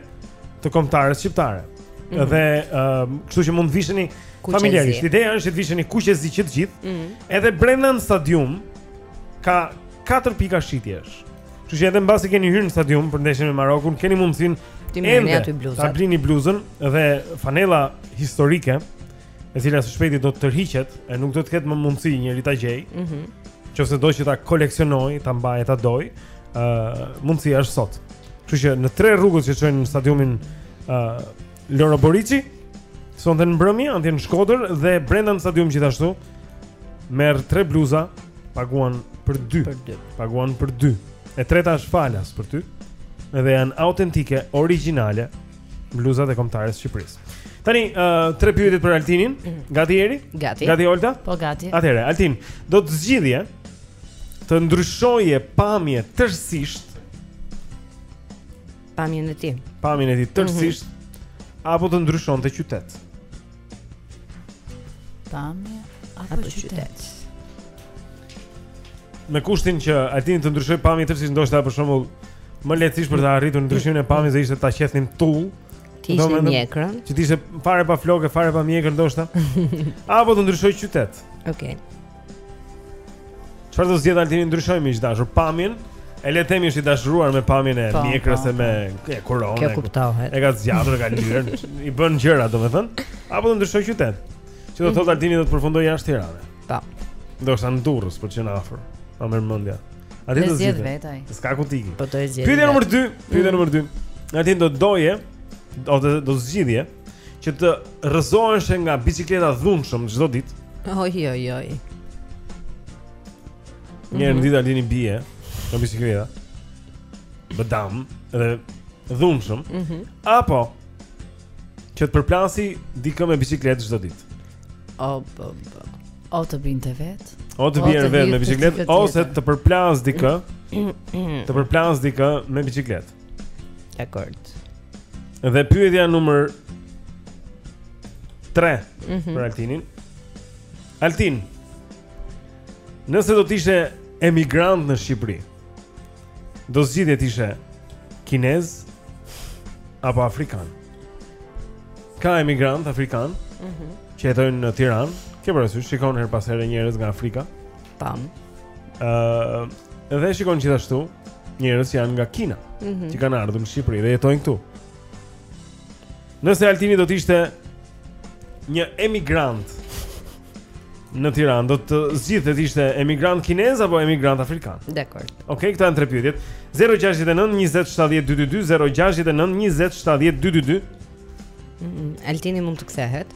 të kombëtares shqiptare. Mm -hmm. Dhe ë, uh, kështu që mund të visheni familjarisht. Ideja është të visheni kuqezi që të gjithë. Mm -hmm. Edhe brenda në stadium ka katër pika shitjesh. Kështu që edhe mbasi keni hyrë në stadium për ndeshjen me Marokun, keni mundësinë të merrni aty bluzën. Ta blini bluzën dhe fanella historike. e cila së shpejti do të tërhiqet e nuk do të ketë më mundësi njeri ta gjejë. Mhm. Mm Qofse do që ta koleksionojë, ta mbajë e ta dojë, ë uh, mundësia është sot. Kështu që në tre rrugët që çojnë në stadiumin ë uh, Loro Boriçi, sonte në mbrëmje andej në Shkodër dhe brenda në stadium gjithashtu merr tre bluza, paguan për dy. Për dy. Paguan për dy. E treta është falas për ty. Edhe janë autentike, origjinale. bluzat e kombëtares së Shqipërisë. Tani, uh, tre pyetjet për Altinin. Gati Eri? Gati. Gati Olta? Po gati. Atëherë, Altini, do të zgjidhje të ndryshoje pamje tërësisht pamjen e tij. Pamjen e tij tërësisht mm -hmm. apo të ndryshonte qytet? Pamje apo, apo qytet. Me kushtin që Altini të ndryshojë pamje tërësisht ndoshta për shembull më lehtësisht për ta arritur ndryshimin e pamjes ishte ta qethnim tull. T'i hiqje mjekrën. Që të ishte fare pa flokë, fare pa mjekrë ndoshta. Apo të ndryshojë qytet. Okej. Okay. Çfarë do zgjedhë Altini të ndryshojë miq të dashur pamjen? E le të themi është i dashuruar me pamjen e po, mjekrës po, e me po. kurorën. Kjo kuptohet. E ka zgjatur, e ka lyer, i bën gjëra, domethënë, apo do ndryshojë qytet. Që do thotë Altini do të përfundojë jashtë Tiranës. Po. Ndoshta në Durrës për qenë afër. Pa më mendja. Atë do zgjedhë vetë ai? S'ka ku ti. Po do zgjedhë. Pyetja nr. 2, pyetja nr. 2. Altini do të doje, do të do të zgjidhje. që të rrëzohet nga bicikleta dhunshëm çdo ditë. Oj oj oj. Një mm -hmm. ditë Altini bie nga bicikleta. Badam, edhe dhunshëm. Mm -hmm. Apo që të përplasë dikë me bicikletë çdo ditë. O po po. O të binte vet. O të bjerë vet me bicikletë ose të përplas dikë. Të përplas dikë me bicikletë. Dakord. Dhe pyetja numër 3 mm -hmm. për Altinin. Altin. Nëse do të ishe emigrant në Shqipëri, do zgjidhje të ishe kinez apo afrikan? Ka emigrantë afrikanë mm -hmm. që jetojnë në Tiranë, ke parasysh shikon herë pas here njerëz nga Afrika? Tam. Ëh, uh, dhe shikon gjithashtu njerëz që janë nga Kina, mm -hmm. që kanë ardhur në Shqipëri dhe jetojnë këtu. Nëse Altini do të ishte një emigrant në Tiranë, do të zgjidhte të ishte emigrant kinez apo emigrant afrikan? Dakord. Okej, okay, këto janë tre pyetjet. 069 20 70 222 069 20 70 222. Mm -hmm. Altini mund të kthehet.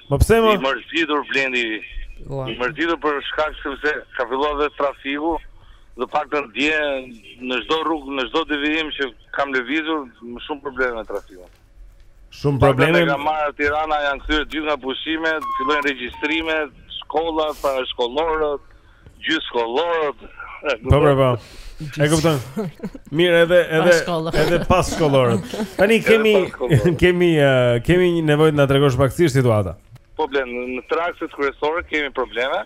Po pse më? I mërzitur Blendi, i mërzitur për shkak sepse ka filluar dhe trafiku, të paktën dje në çdo rrugë, në çdo devijim që kam lëvizur, më shumë probleme me trafikun. Shumë probleme. Nga mbarë Tirana janë kthyer të gjithë nga pushimet, fillojnë regjistrimet, shkollat, parashkollorët, Gjithë shkollorët. Po po po. E kupton. Mirë, edhe edhe edhe pas shkollorët. Tani kemi kemi eh, kemi një nevojë të na tregosh pak si është situata. Po Blend, në traktet kryesore kemi probleme,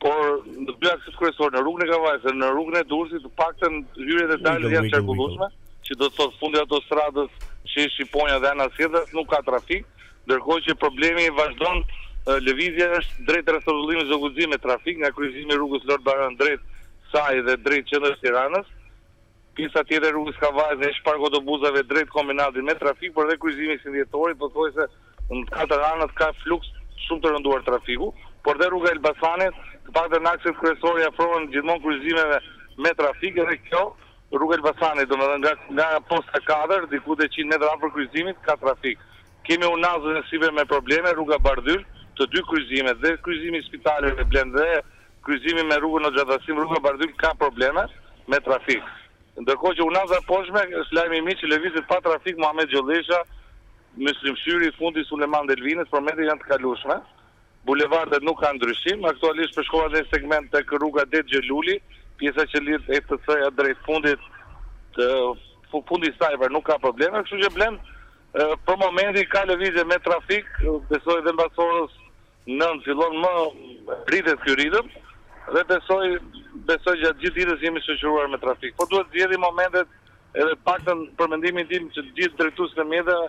por në dy akset kryesore, në rrugën e Kavajës dhe në rrugën e Durrësit, të paktën hyrjet e daljet janë të qarkullueshme, që do të thotë fundi i autostradës, që është Shqiponja dhe anasjelltas, nuk ka trafik, Ndërkohë që problemi vazhdon, lëvizja është drejt rrethrrotullimit Zogu i Zi me trafik nga kryqëzimi i rrugës Lord Byron drejt saj dhe drejt qendrës së Tiranës, pjesa tjetër e rrugës Kavajës dhe ish park autobusave drejt kombinatit me trafik por dhe kryqëzimi i 21 Dhjetorit pothuajse në katër anët ka fluks shumë të rënduar trafiku por dhe rruga e Elbasanit të paktën akset kryesore i afrohen gjithmonë kryqëzimeve me trafik edhe kjo Rruga e Elbasanit, domethënë nga nga posta katër, diku te njëqind metra afër kryqëzimit ka trafik. Kemi unazën e sipërme me probleme, rruga Bardhyl, të dy kryqëzimet, dhe kryqëzimi i Spitaleve Blend dhe kryqëzimi me rrugën Hoxha Tahsim, rruga Bardhyl ka probleme me trafik. Ndërkohë që unaza e poshtme, është lajm i mirë që lëvizet pa trafik Muhamet Gjollesha, Myslym Shyri, fundi i Sulejman Delvinës, për momentin janë të kalueshme. Bulevardet nuk kanë ndryshim. Aktualisht përshkova dhe një segment tek rruga Ded Gjo Luli, pjesa që lidh ETC-ja drejt fundit të fundi i saj pra nuk ka probleme, kështu që Blend për momentin ka lëvizje me trafik, besoj dhe mbas orës nëntë fillon më rritet ky ritëm dhe besoj besoj gjatë gjithë ditës jemi shoqëruar me trafik. Po duhet të zgjedhim momentet edhe të paktën për mendimin tim që të gjithë drejtuesit e mjeteve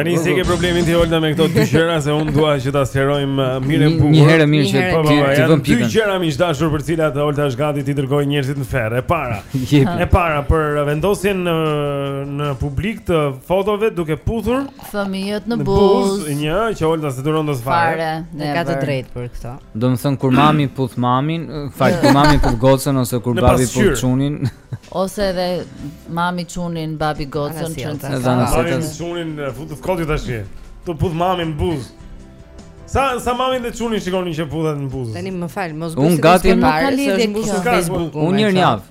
Tani si ke problemin ti Olta me këto dy gjëra se unë dua që ta sqarojmë uh, mirë e bukur. Një herë mirë që po po ia vëmë pikën. Dy gjëra, miq të dashur, për cilat Olta është gati t'i dërgojë njerëzit në ferr. E para. e para për vendosjen uh, në publik të fotove duke puthur fëmijët në buzë. Një që Olta s'e duron dot fare. Ne ka të drejtë për këtë. Domethënë kur mami puth mamin, fal kur mami puth gocën ose kur babi puth çunin. Ose edhe mami çunin, babi gocën domethënë. Mami çunin futet kodi tash. Tu puth mamin në buzë. Sa sa mamin dhe çunin shikonin që puthet në buzë. Tani më fal, mos gjuaj. Unë gati më fal, se është mbushur Facebooku. Unë një javë.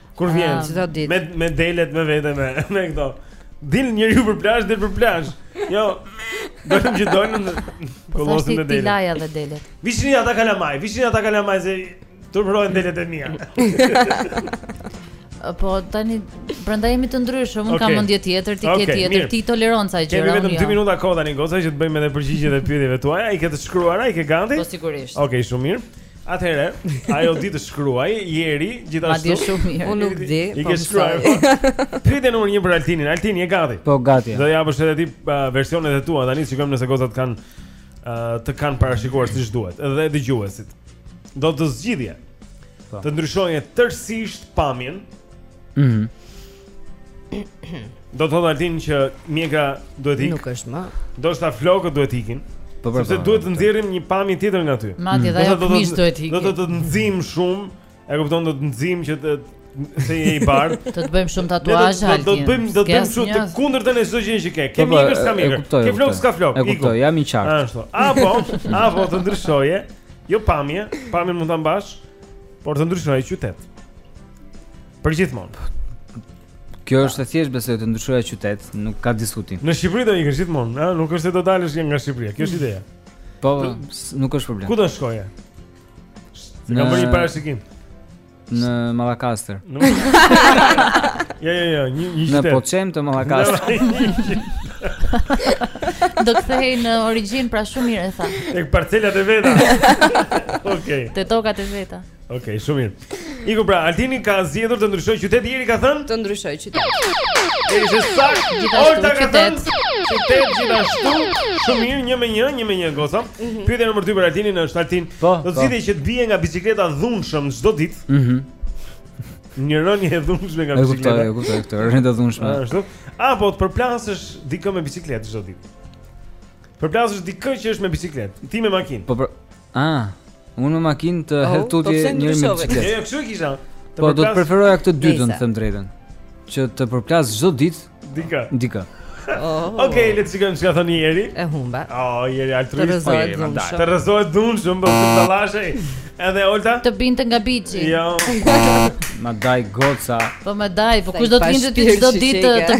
Kur ah, vjen? Çdo ditë. Me me delet me vete me me këto. Del njeriu për plazh, del për plazh. Jo. Do të më dojnë në po kullosin e delet. Laja dhe delet. Vishini ata kalamaj, vishini ata kalamaj se turpërojnë delet e mia. Po tani prandaj jemi të ndryshëm, unë okay. kam mendje tjetër, ti okay, ke tjetër, ti toleron ca gjëra. Kemi vetëm 2 jo. minuta kohë tani, goca që të bëjmë edhe përgjigjet e pyetjeve tuaja, i ke të shkruara, i ke gati? Po sigurisht. Okej, okay, shumë mirë. Atëherë, ajo di të shkruajë, Jeri, gjithashtu. Ma di shumë mirë. Unë nuk di, po më shkruaj. Po. Pyetja numër një për Altinin. Altin, je gati? Po, gati. Do japësh edhe ti uh, versionet e tua, tani shikojmë nëse gocat kanë, uh, të kanë parashikuar siç duhet, edhe dëgjuesit. Do të zgjidhje, po. të ndryshojnë tërsisht pamjen, mm -hmm. Do të thotë Altin që mjekra duhet ikë. Nuk është më. Do të thotë flokët duhet ikin. Po po. Sepse po, duhet të po. nxjerrim një pamje tjetër nga ty. Madje mm. ajo kush duhet ikin. Do të të nxijmë shumë. E kupton do të nxijmë që të se je i bardhë. Do të bëjmë shumë tatuazhe Altin. Do të bëjmë do të bëjmë shumë të kundërtën e çdo gjëje që ke. Ke mjekër s'ka mjekër. Ke flokë s'ka flokë. E kuptoj, jam i qartë. Ashtu. Apo, apo të ndryshoje. Jo pamje, pamjen mund ta mbash, por të ndryshoje qytet. Për gjithmonë. Kjo është e thjeshtë besoj të ndryshoja qytet, nuk ka diskutim. Në Shqipëri do ikësh gjithmonë, ëh, nuk është se do dalësh nga Shqipëria. Kjo është ideja. Po, nuk është problem. Ku do shkoje? Unë kam bërë parashikim. Në Mallakastër. Jo, jo, jo, një një qytet. Në Poçem të Mallakastrës. Do kthehej në origjinë pra shumë mirë e tha. Tek parcelat e veta. Okej. Te tokat e veta. Ok, shumë mirë. Iku pra, Altini ka zgjedhur të ndryshojë qytet, Jeri ka thënë të ndryshojë qytet. Ishte saktë. Gjithashtu qytet. Qytet gjithashtu. Shumë mirë, një me një, një me një goca. Mm -hmm. Pyetja nr. 2 për Altinin është Altin. Po, do të, po, zgjidhje që të bije nga bicikleta dhunshëm çdo ditë. Mhm. Mm një rënje e dhunshme nga bicikleta. E kuptoj, e kuptoj këtë. Rënje e dhunshme. Ashtu. Apo të përplasësh dikë me bicikletë çdo ditë. Përplasësh dikë që është me bicikletë, ti me makinë. Po për... Ah, unë me makinë të oh, hedh tutje po njeri me biçikletë. Jo, kështu e kisha. Po do të preferoja këtë dytën, të them drejtën. Që të përplas çdo ditë dikë. Dikë. Oh. Okej, okay, le të shikojmë ç'ka thënë Jeri. E humba. Oh, Jeri altruist. Po, të rrezohet dhunshëm, po të dallashej. Edhe Olta? Të binte nga biçi. Jo. Ma dhatë goca. Po ma dhatë, po kush do të vinte ti çdo ditë të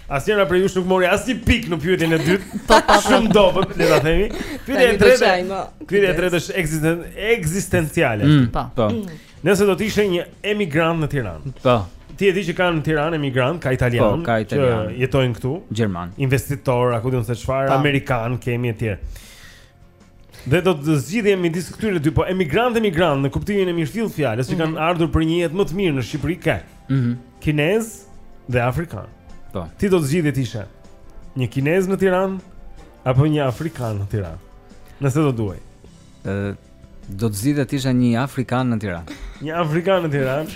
Asnjëra prej jush nuk mori asnjë pikë në pyetjen e dytë. Po, po, po. Shumë dobët, le ta themi. Pyetja e tretë. Pyetja e tretë është ekzisten ekzistenciale. Mm, po. po. Nëse do të ishe një emigrant në Tiranë. Po. Ti e di që ka në Tiranë emigrant, ka italian, po, ka italian që jetojnë këtu, gjermanë, investitorë, apo ku di unë se çfarë, po. amerikanë kemi etj. Dhe do të zgjidhje midis këtyre dy, po emigrantë emigrantë në kuptimin e mirëfilltë të fjalës, që mm -hmm. kanë ardhur për një jetë më të mirë në Shqipëri ke. Mhm. Mm kinezë dhe afrikanë. Po. Ti do të zgjidhje të ishe një kinez në Tiranë apo një afrikan në Tiranë? Nëse do duhej. Ë do të zgjidhja të isha një afrikan në Tiranë. Një afrikan në Tiranë.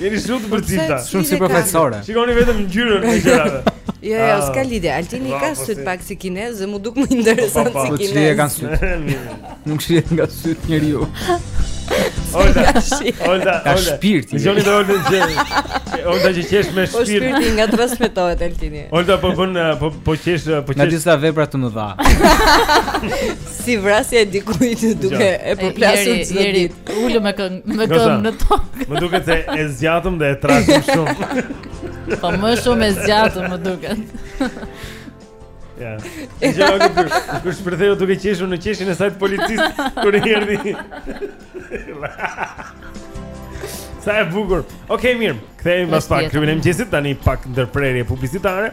Jeni shumë të përcipta, shumë sipërfaqësore. Shikoni vetëm ngjyrën e gjërave. Jo, jo, ah. s'ka lidhje. Altini ka po sytë pak si kinez dhe m'u duk më interesant po, po, si kinez. Po çfarë kanë sytë? Nuk shihet nga sytë njeriu. Olta, Olta, ka shpirt. Dëgjoni të Olta që Olta që qesh me shpirt. Po shpirti nga transmetohet Altin. Olta po bën eh, po po qesh eh, po qesh. Nga disa vepra të mëdha. Si vrasja e dikujt duke e përplasur çdo ditë. Ulemi këmbë, me këmbë në tokë. Më duket se e zgjatëm dhe e trashëm shumë. Po më shumë e zgjatëm më duket. Ja. E jam duke kur shpërtheu duke qeshur në qeshjen e saj të policisë kur i erdhi. Sa e bukur. Okej, okay, mirë. Kthehemi pas pak Krejt mëngjesit tani pak ndërprerje publicitare.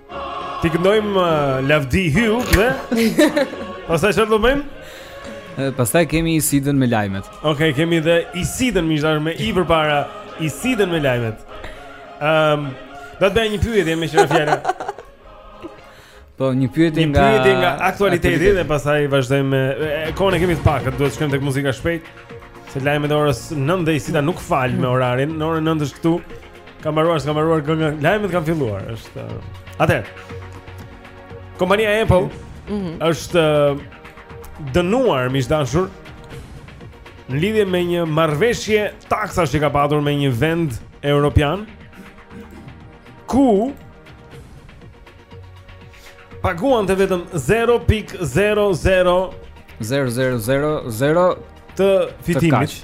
T'i këndojmë uh, Lavdi Hyu dhe Pastaj çfarë do bëjmë? Pastaj kemi Isidën me lajmet. Okej, okay, kemi dhe Isidën më zgjidhur me i përpara Isidën me lajmet. Ehm, um, do të bëj një pyetje me çfarë fjalë? Po, një pyetje nga Një pyetje nga aktualiteti dhe pastaj vazhdojmë me kohën e kemi të pakët, duhet të shkojmë tek muzika shpejt. Se lajmet e orës 9 dhe Isida nuk fal me orarin, në orën 9 është këtu. Ka mbaruar, ka mbaruar kënga. Lajmet kanë filluar, është. Uh, Atëherë. Kompania Apple mm -hmm. është uh, dënuar miq të dashur në lidhje me një marrëveshje taksash që ka patur me një vend europian ku Paguante vetëm 0.00000 të fitimit.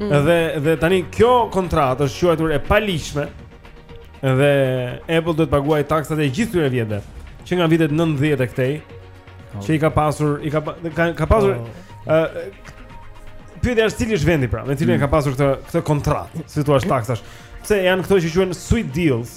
Mm. Dhe dhe tani kjo kontratë është quajtur e paligjshme. Dhe Apple duhet të paguajë taksat e gjithë këtyre viteve që nga vitet 90 e këtej. Oh. Që i ka pasur, i ka ka, ka pasur oh. ë uh, Pyetja është cili është vendi pra, me cilin mm. ka pasur këtë këtë kontratë, si thua taksash. Pse janë këto që quhen sweet deals?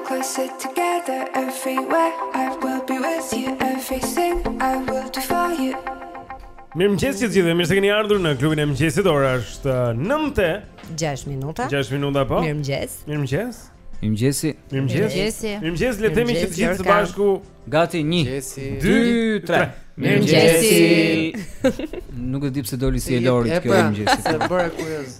Mirëmëngjes që të gjithëve mirë se keni ardhur në klubin e mëngjesit Ora është 9.06 minuta 6 minuta po Mirëmëngjes Mirëmëngjes Mirëmëngjesi Mirëmëngjesi Mirëmëngjesi Le ta themi që të gjithë së bashku Gati një Dy Tre Mirëmëngjesi Nuk e di pse doli si e lori të kjo e mëngjesit Se bërë e kujës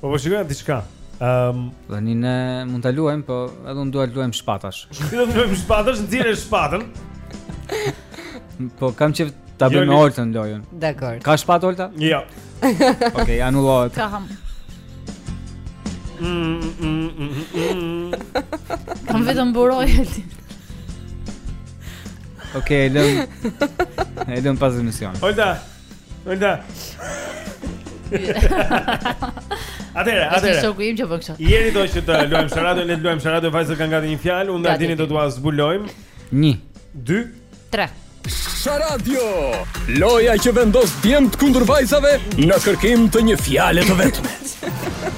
Po po shikojmë diçka. Ehm, um, tani ne mund ta luajmë, po edhe unë dua të luajmë shpatash. Ti do të luajmë shpatash, nxirre shpatën. Po kam që ta jo, bëjmë me Oltën lojën. Dakor. Ka shpatë Olta? Jo. Okej, anulohet. Kam. Kam vetëm mburojë Olti. Okej, lëm. E lëm pas emisionit. Olta, Olta. Atëre, atëre. Është shoku im që bën kështu. Jeri do që të luajmë sharadë, le të luajmë sharadë, vajzat kanë gati një fjalë, unë dhe Dini do t'ua zbulojmë. 1 2 3 Sharadio, loja që vendos djemt kundër vajzave në kërkim të një fjale të vetme.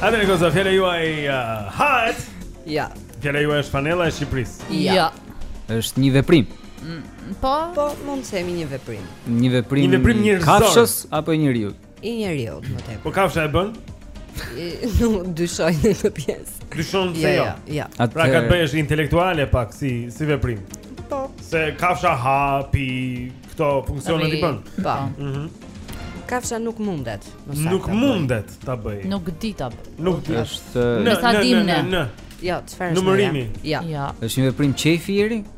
Atëherë goca, fjala juaj uh, hajt. Ja. Fjala juaj është fanella e Shqipërisë. Ja. është një veprim. Po. Po mund të themi një veprim. Një veprim. Një veprim njerëzor. Kafshës apo i njeriu? I njeriu, më tepër. Po kafsha e bën? Nuk dyshoj në këtë pjesë. Dyshon se jo. Ja. Pra ka të bëjë intelektuale pak si si veprim. Po. Se kafsha ha, pi, këto funksionet i bën. Po. Mhm. Kafsha nuk mundet, më saktë. Nuk mundet ta bëj. Nuk di ta bëj. Nuk di. Është. Ne sa dimë ne. Jo, çfarë është? Numërimi. Jo. Jo. Është një veprim çefi i ri?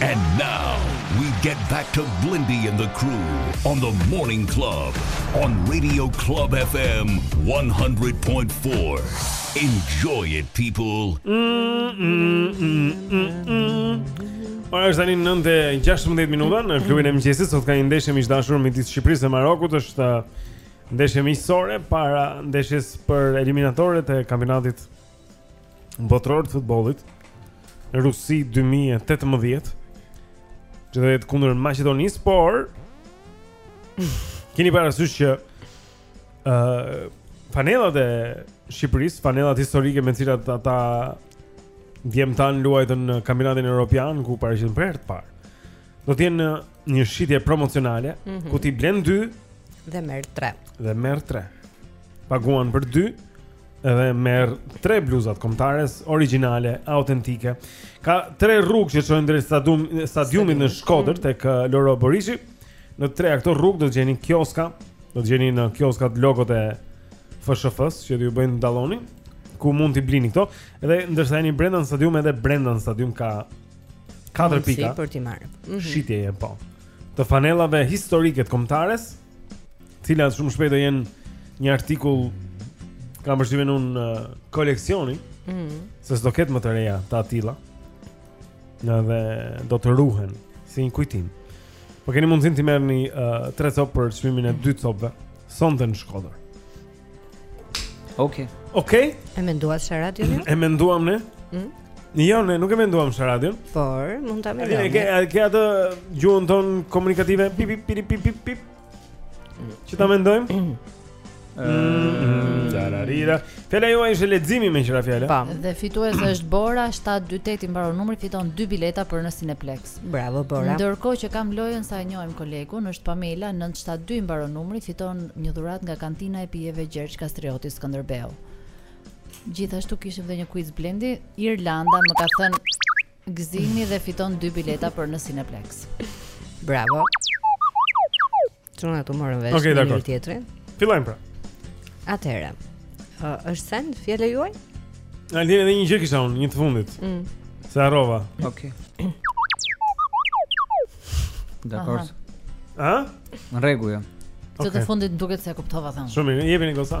And now we get back to Blendi and the crew on the Morning Club on Radio Club FM 100.4. Enjoy it people. Mm, mm, mm, mm, mm. Ora është tani 9:16 minuta në klubin e mëngjesit, sot ka një ndeshje miq të dashur midis Shqipërisë dhe Marokut, është uh, ndeshje miqësore para ndeshjes për eliminatoret e kampionatit botëror të futbollit Rusi 2018 që do të jetë kundër Maqedonisë, por keni parasysh që ë uh, fanellat e Shqipërisë, fanellat historike me të cilat ata djemtë tanë luajtën në kampionatin europian ku paraqiten për herë të parë. Do të jenë një shitje promocionale mm -hmm. ku ti blen 2 dhe merr 3. Dhe merr 3. Paguan për 2 edhe merr tre bluza të kombëtares origjinale, autentike. Ka tre rrugë që çojnë drejt stadium, stadiumit në Shkodër tek uh, Loro Boriçi. Në treja këto rrugë do të gjeni kioska, do të gjeni në kioskat logot e FSHF-së që ju bëjnë të dalloni ku mund t'i blini këto. Edhe ndërsa jeni brenda në stadium edhe brenda në stadium ka katër pika për t'i marrë. Mhm. Shitje janë po. Të fanellave historike të kombëtares, Cilat shumë shpejt do jenë një artikull kam përshtypjen unë uh, koleksioni. Mhm. Mm se s'do ketë më të reja të atilla. Edhe do të ruhen si një kujtim. Po keni mundësinë t'i merrni uh, tre copë për çmimin e dy copëve sonte në Shkodër. Okej. Okej. E menduat xhiradio, jo? E menduam ne? Ëh. Mm? Jo, ne nuk e menduam xhiradio. Por mund ta mendojmë. A ke atë gjuhën tonë komunikative pi pi pi pi pi pi. Që ta mendojmë? Ëh. Dararira. Fjala juaj është leximi me qira fjala. Pam. Dhe fitues është Bora 728 i mbaron numri fiton dy bileta për në Cineplex. Bravo Bora. Ndërkohë që tek loja sa e njohim kolegun, është Pamela 972 i mbaron numri, fiton një dhuratë nga kantina e pijeve Gjergj Kastrioti Skënderbeu. Gjithashtu kishim dhe një quiz Blendi, Irlanda më ka thënë Gëzimi dhe fiton dy bileta për në Cineplex. Bravo. Çuna u morëm vesh okay, me një tjetrin. Fillojmë pra. Atëherë. Uh, është send fjala juaj? Na lini edhe një gjë kisha unë, një të fundit. Mm. Se harrova. Okej. Okay. Dakor. Ë? Në rregull jam. Jo. Okay. Të fundit duket se e kuptova thënë. Shumë mirë, jepini goca.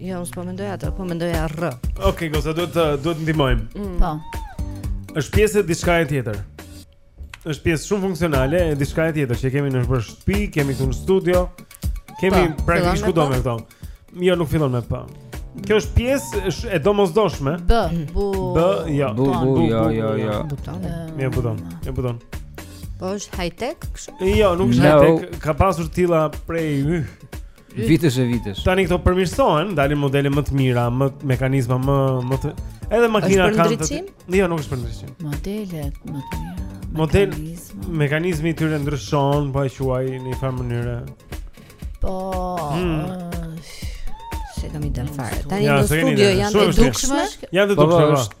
Jo, unë s'po mendoj atë, po mendoj a rë Ok, goca, duhet t'ju, duhet ndihmojmë mm. Po është pjesë e diçkaje tjetër është pjesë shumë funksionale e diçkaje tjetër Që kemi në shpër shtëpi, kemi këtu në studio Kemi pa, po, praktikisht kudo me këto Jo, nuk fillon me pa Kjo është pjesë e domosdoshme Bë, bu Bë, jo Bë, bu, jo, jo, jo Një buton, një buton Po është high-tech? Jo, nuk është high-tech Ka pasur të tilla prej Vitesh e vitesh. Tani këto përmirësohen, dalin modele më të mira, më mekanizma më më të edhe makina ka. Është për Jo, nuk është për ndriçim. Modele më të mira. Model mekanizmi i tyre ndryshon, po e quaj në një farë mënyre. Po. Hmm. S'e kam idenë fare. Tani në studio janë të dukshme. Janë të po, po, dukshme.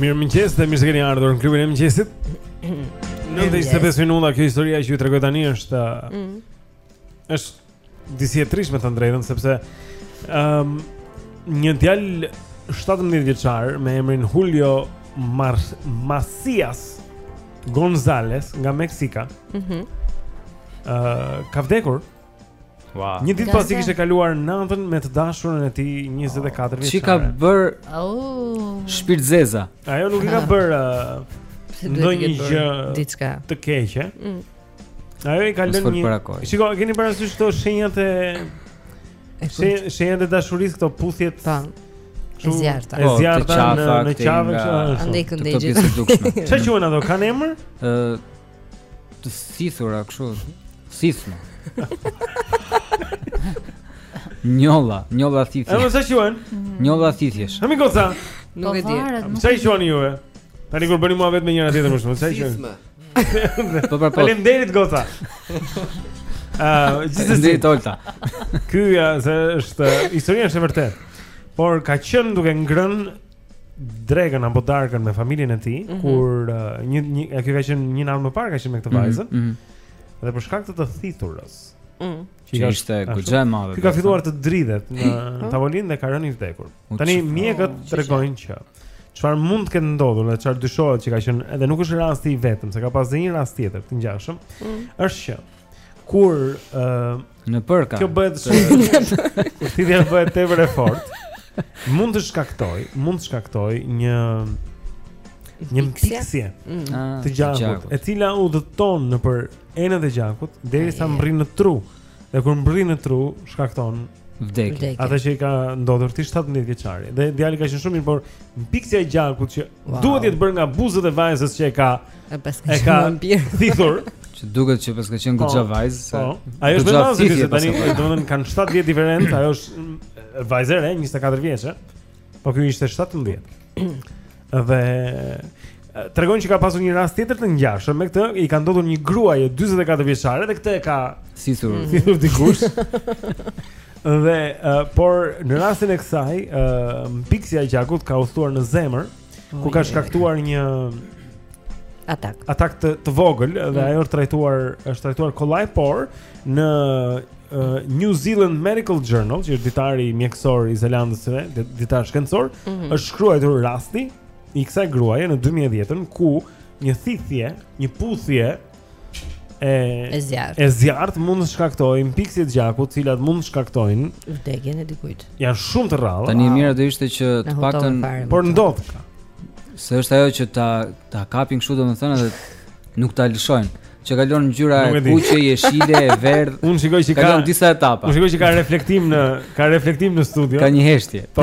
Mirë mëngjes dhe mirë se keni ardhur në klubin e mëngjesit. 95 minuta kjo historia që ju tregoj tani është mm. është disi e trishtme të them të drejtën sepse ëm um, një djalë 17 vjeçar me emrin Julio Macias Gonzales nga Meksika. Mhm. Mm uh, ka vdekur Wow. Një ditë pasi kishte kaluar natën me të dashurën e tij 24 vjeçare. Ç'ka bërë? Oh. Shpirtzeza. Ajo nuk i ka bërë uh, ndonjë gjë diçka të keqe. Mm. Ajo i ka lënë një. Shiko, keni parasysh këto shenjat e shenjat e dashurisë këto puthjet. Po. Shumë të zjarrta. E po, zjarrta në në qafë kështu. Andaj këndej. Çfarë quhen ato? Kanë emër? Ë Të thithura kështu. Thithma. Njolla, njolla thithjesh. Ëmë si quhen? Njolla thithjesh. Ëmë goca. Nuk e di. Po si i quani juve? Tani kur bëni muhabet me njëra-tjetrën më shumë, si i thoni? Po pra po. Faleminderit goca. Ah, gjithsesi. Ndej tolta. Ky ja se është historia është e vërtetë. Por ka qenë duke ngrënë drekën apo darkën me familjen e tij, mm -hmm. kur uh, një një e ky ka qenë një natë më parë ka qenë me këtë mhm, vajzën. Mm -hmm. Dhe për shkak të të thithurës. Ëh. Mm. Që ishte goxha e madhe. Ky ka filluar të dridhet në po. tavolinë dhe ka rënë i vdekur. Tani mjekët oh, tregojnë që çfarë mund të ketë ndodhur dhe çfarë dyshohet që ka qenë, edhe nuk është rasti i vetëm, se ka pas dhe një rast tjetër të ngjashëm. Mm. Është që kur ëh uh, Në përka. Kjo bëhet shumë. Thithja bëhet tepër e fortë. Mund të shkaktojë, mund të shkaktojë një një mpiksje mm. ah, të gjakut, e cila udhëton nëpër enët e gjakut derisa mbërrin në tru. Dhe kur mbërrin në tru, shkakton vdekje. Atë që i ka ndodhur këtij 17 vjeçari. Dhe djali ka qenë shumë mirë, por mpiksja e gjakut që wow. duhet të jetë bërë nga buzët e vajzës që e ka E paska qenë vampir. Thithur. Që duket që paska qenë goxha po, vajzë. Po. Ajo është vetëm vajzë, se tani domethënë kanë 7 vjet diferencë, ajo është mm, vajzë e re, 24 vjeç, ë. Po ky ishte 17. Dhe tregojnë që ka pasur një rast tjetër të ngjashëm me këtë, i ka ndodhur një gruaje 44 vjeçare dhe këtë e ka thithur, mm. thithur dikush. Dhe uh, por në rastin e kësaj, uh, mpiksja e gjakut ka udhëtuar në zemër, ku ka shkaktuar një atak. Atak të, të vogël dhe mm. ajo është trajtuar është trajtuar kollaj, por në uh, New Zealand Medical Journal, që është ditari mjekësor i Zelandës së Re, ditar shkencor, mm -hmm. është shkruar rasti i kësaj gruaje në 2010-ën ku një thithje, një puthje e zjarrt. E zjarrt mund të shkaktojë mpiksje të gjakut, të cilat mund të shkaktojnë vdekjen e dikujt. Janë shumë të rrallë. Tani mirë do ishte që të paktën por ndodh. Se është ajo që ta ta kapin kështu domethënë edhe nuk ta lëshojnë. Që kalon ngjyra e kuqe, jeshile, e verdhë. Unë shikoj që kalon disa etapa. Unë shikoj që ka reflektim në ka reflektim në studio. Ka një heshtje. Po.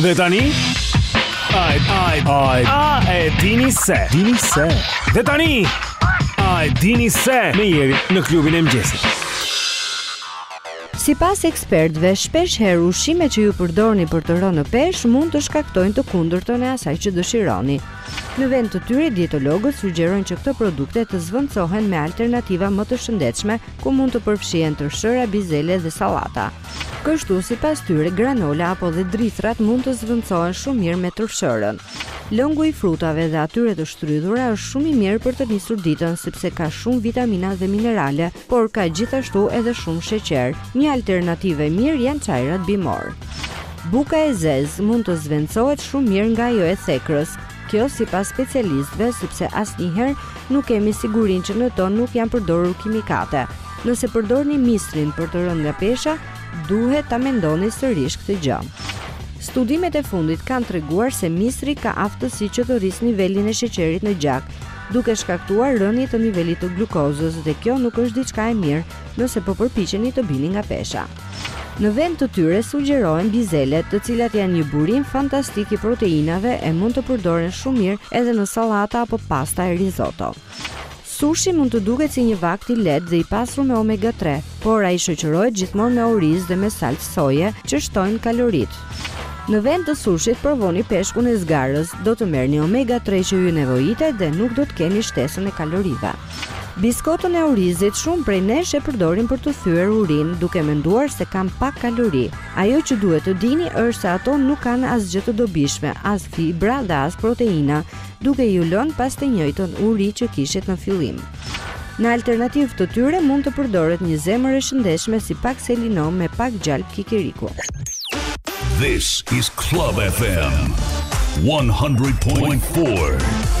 Dhe tani Ai, ai, ai A e dini se Dini se Dhe tani Ai, dini se Me Jerin në klubin e mëngjesit Sipas ekspertëve, shpesh herë ushqimet që ju përdorni për të rënë në peshë mund të shkaktojnë të kundërtën e asaj që dëshironi. Në vend të tyre, dietologët sugjerojnë që këto produkte të zvendësohen me alternativa më të shëndetshme, ku mund të përfshihen tërshëra, bizele dhe sallata. Kështu, sipas tyre, granola apo dhe drithrat mund të zvendësohen shumë mirë me tërshërën. Lëngu i frutave dhe atyre të shtrydhura është shumë i mirë për të nisur ditën sepse ka shumë vitamina dhe minerale, por ka gjithashtu edhe shumë sheqer. Një alternativë e mirë janë çajrat bimorë. Buka e zezë mund të zvendësohet shumë mirë nga ajo e thekrës. Kjo sipas specialistëve sepse asnjëherë nuk kemi sigurinë që në to nuk janë përdorur kimikate. Nëse përdorni misrin për të rënë nga pesha, duhet ta mendoni sërish këtë gjë. Studimet e fundit kanë treguar se misri ka aftësi që të rrisë nivelin e sheqerit në gjak, duke shkaktuar rënie të nivelit të glukozës dhe kjo nuk është diçka e mirë nëse po përpiqeni të bini nga pesha. Në vend të tyre sugjerohen bizelet, të cilat janë një burim fantastik i proteinave e mund të përdoren shumë mirë edhe në sallata apo pasta e risotto. Sushi mund të duket si një vakt i lehtë dhe i pasur me omega 3, por ai shoqërohet gjithmonë me oriz dhe me salcë soje që shtojnë kaloritë. Në vend të sushit provoni peshkun e zgarës, do të merrni omega 3 që ju nevojitet dhe nuk do të keni shtesën e kalorive. Biskotën e orizit shumë prej nesh e përdorin për të thyer urinë, duke menduar se kanë pak kalori. Ajo që duhet të dini është se ato nuk kanë asgjë të dobishme, as fibra dhe as proteina, duke ju lënë pas të njëjtën uri që kishit në fillim. Në alternativë të tyre mund të përdoret një zemër e shëndetshme si pak selino me pak gjalp kikiriku. This is Club FM 100.4.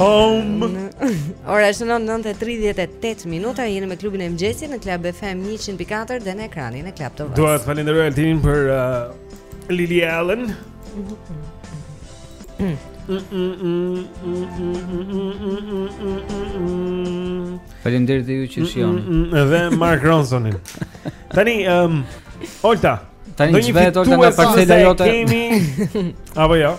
Home. Ora është 9:38 minuta, jemi me klubin e mëngjesit në Club FM 104 dhe në ekranin e Club TV. Dua të falenderoj Altinin për uh, Lily Allen. Faleminderit dhe ju që shijoni. Mm, mm, mm, dhe Mark Ronsonin. Tani, ehm, um, Olta. Tani një pyetje Olta nga parcela jote. Kemi. Apo jo.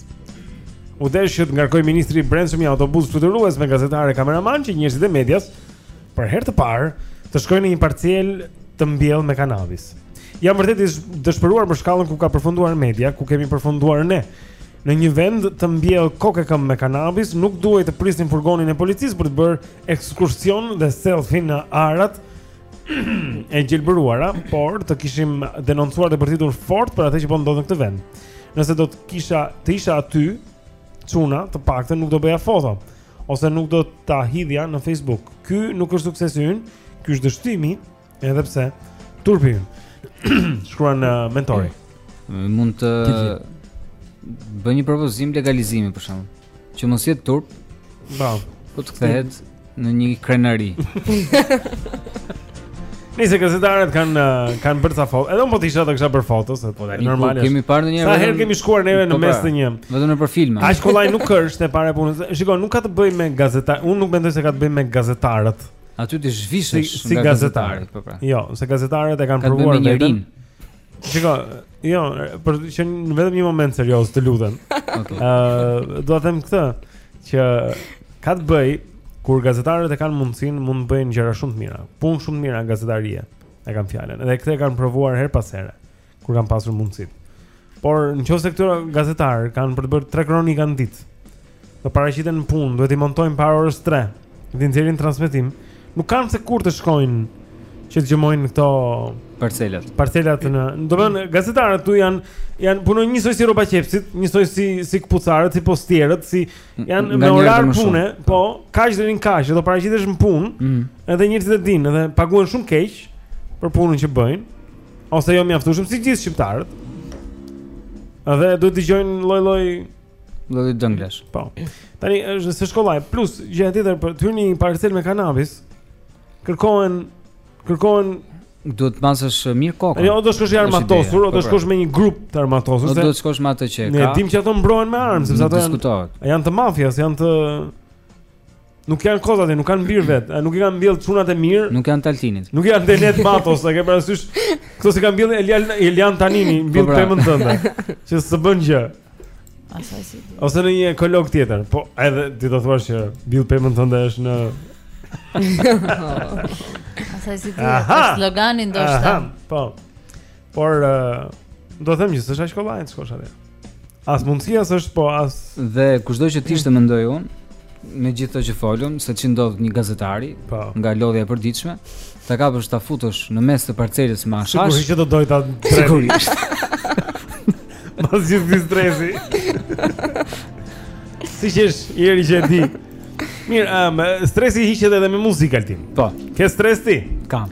U desh që të ngarkojë ministri i brendshëm një autobus luksoz me gazetarë e kameraman që njerëzit e medias për herë të parë të shkojnë në një parcelë të mbjellë me kanabis. Jam vërtet i dëshpëruar për shkallën ku ka përfunduar media, ku kemi përfunduar ne. Në një vend të mbjellë kokë këmbë me kanabis, nuk duhej të prisnim furgonin e policisë për të bërë ekskursion dhe selfie në arat e gjelbëruara, por të kishim denoncuar dhe bërtitur fort për atë që po ndodh në këtë vend. Nëse do të kisha të isha aty, çuna, të paktën nuk do bëja foto ose nuk do ta hidhja në Facebook. Ky nuk është suksesi ynë, ky është dështimi, edhe pse turpi ynë. Shkruan uh, Mentori. Mund të bëj një propozim legalizimi për shkakun. që mos jetë turp. Bravo. Po të kthehet në një krenari. Nëse gazetarët kanë eh, kanë bërë ca foto, edhe un po të isha të kisha bërë foto, se po normalisht. Po, kemi parë ndonjëherë. Sa herë kemi shkuar neve në po, mes pra, të një. Vetëm nëpër filma. Aq kollaj nuk është e para punës. Shiko, nuk ka të bëjë me gazetar. Un nuk mendoj se ka të bëjë me gazetarët. Aty ti zhvishesh si, si nga gazetarët, po pra. Jo, se gazetarët e kanë provuar vetëm. Shiko, jo, për që në vetëm një moment serioz të lutem. Okej. Ë, dua të them këtë që ka të bëjë kur gazetarët e kanë mundësinë, mund të bëjnë gjëra shumë të mira. Punë shumë të mira gazetarie. E kam fjalën. Edhe këtë e kanë provuar herë pas here kur kanë pasur mundësitë. Por në qoftë se këto gazetarë kanë për të bërë tre kronika në ditë, Do paraqiten në punë, duhet t'i montojnë para orës 3. T'i nxjerrin në transmetim. Nuk kanë se kur të shkojnë që të gjurmojnë këto parcelat. Parcelat në, domethënë gazetarët këtu janë janë punojnë njësoj si rrobaqepësit, njësoj si si këpucarët, si postierët, si janë me orar pune, po, kaq deri në kaq, do paraqitesh në punë. Mm. Edhe njerëzit e dinë, edhe paguhen shumë keq për punën që bëjnë ose jo mjaftueshëm si gjithë shqiptarët. Edhe duhet të dëgjojnë lloj-lloj Do të dënglesh. Po. Tani s'është kollaj plus gjë tjetër për të hyrë në parcelë me kanabis. Kërkohen kërkohen duhet të matësh uh, mirë kokën. Jo, do të shkosh i armatosur, do të po, shkosh me një grup të armatosur. Do të shkosh me atë që ka. Ne dimë që ato mbrohen me armë, sepse ato s'diskutohet. Janë të mafias, janë të Nuk janë kot aty, nuk kanë mbirë vetë, nuk i kanë mbjell çunat e mirë. Nuk janë të Altinit. Nuk janë të Ened Matos, e ke parasysh? Këto s'i ka mbjell Elian Elian Tanini, po mbjell pra. pemën tënde. Që s'të bën gjë. Asaj si. Ose ndonjë ekolog tjetër. Po edhe ti do thua që mbill pemën tënde është në Asaj si ti, ka sloganin ndoshta. Po. Por uh, do të them që s'është aq kollaj të shkosh atje. As mundësia s'është po as dhe kushdo që të ishte mm. mendoj unë, me gjithë ato që folëm, se ç'i ndodh një gazetari, pa. Po. nga lodhja e përditshme, ta kapësh ta futësh në mes të parcelës me hashash... Sigur që të dojë ta drenë. Sigurisht. Ma si të distrezi. si që është, jeri që e di. Mirë, um, stresi hiqet edhe me muzikë, Altin. Po. Ke stres ti? Kam.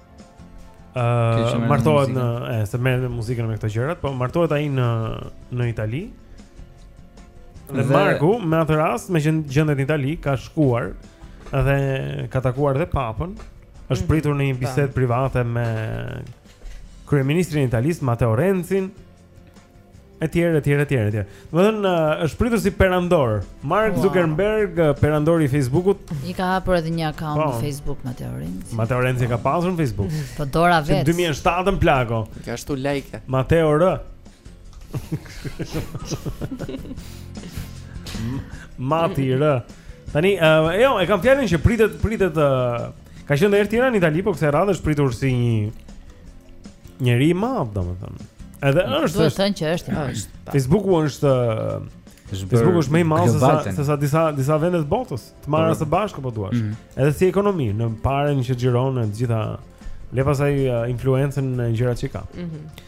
uh, martohet në, e, se merremi me muzikën me këto gjërat, po martohet ai në në Itali. Dhe, dhe Marku me atë rast, meqë gjendet në Itali, ka shkuar dhe ka takuar dhe papën. Është mhm. pritur në një bisedë private me kryeministrin e Italisë Matteo Renzi Etj, etj, etj, etj. Domethënë është pritur si perandor. Mark wow. Zuckerberg, perandori i Facebookut, i ka hapur edhe një account në po. Facebook Mateo Renzit. Mateo Renzi e ka pasur në Facebook. Po dora vetë. Në 2007 plako. Ka ashtu like. Mateo R. Mati R. Tani, uh, jo, e kam fjalën që pritet pritet uh, Ka qenë edhe herë të tjera në Itali, po kësaj radhe është pritur si njeri i madh, domethënë. Edhe është. Do të thënë që është i madh. Facebooku është bërë është më i madh se sa se sa disa disa vende të botës, të marra po. së bashku po të duash. Mm -hmm. Edhe si ekonomi, në paranë që xhiron në të gjitha le pasaj uh, influencën në gjërat që ka. Mhm. Mm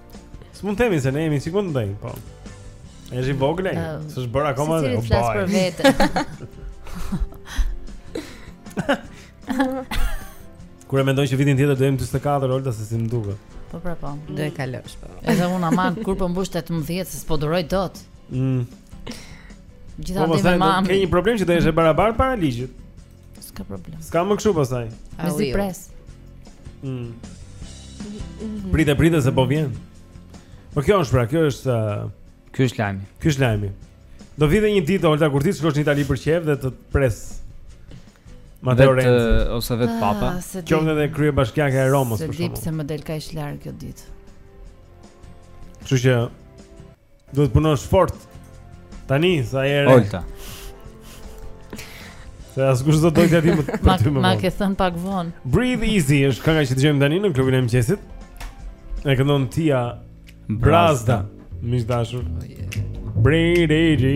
S'mund të themi se ne jemi sikur ndaj, po. Është i vogël ai. Uh, S'është bërë akoma dhe u bë. për veten. Kur e mendoj që vitin tjetër do jem 44 Olta se si më duket. Po pra po. Do e kalosh po. Edhe unë aman kur do mbush 18 se s'po duroj dot. Mm. Megjithatë po, me mamë. Ke një problem që do jesh e barabartë para ligjit. S'ka problem. S'ka më kështu pastaj. Mezi pres. Mm. Prite, prite se po vjen. Po kjo është pra, kjo është uh, ky është lajmi. Ky është lajmi. Do vijë një ditë Olta Kurti të shkosh në Itali për qejf dhe të presë Mateo Renzi uh, ose vetë ah, papa. Qoftë edhe kryebashkiakja e Romës për shkak. S'e di pse më del kaq larg kjo ditë. Kështu që Duhet të punosh fort. Tani sa herë. Olta. Se askush do të dojë aty për ty më. Ma ke thën pak von. Breathe easy është kënga që dëgjojmë tani në klubin e mëngjesit. E këndon Tia Brazda, miq të dashur. Oh, Breathe easy.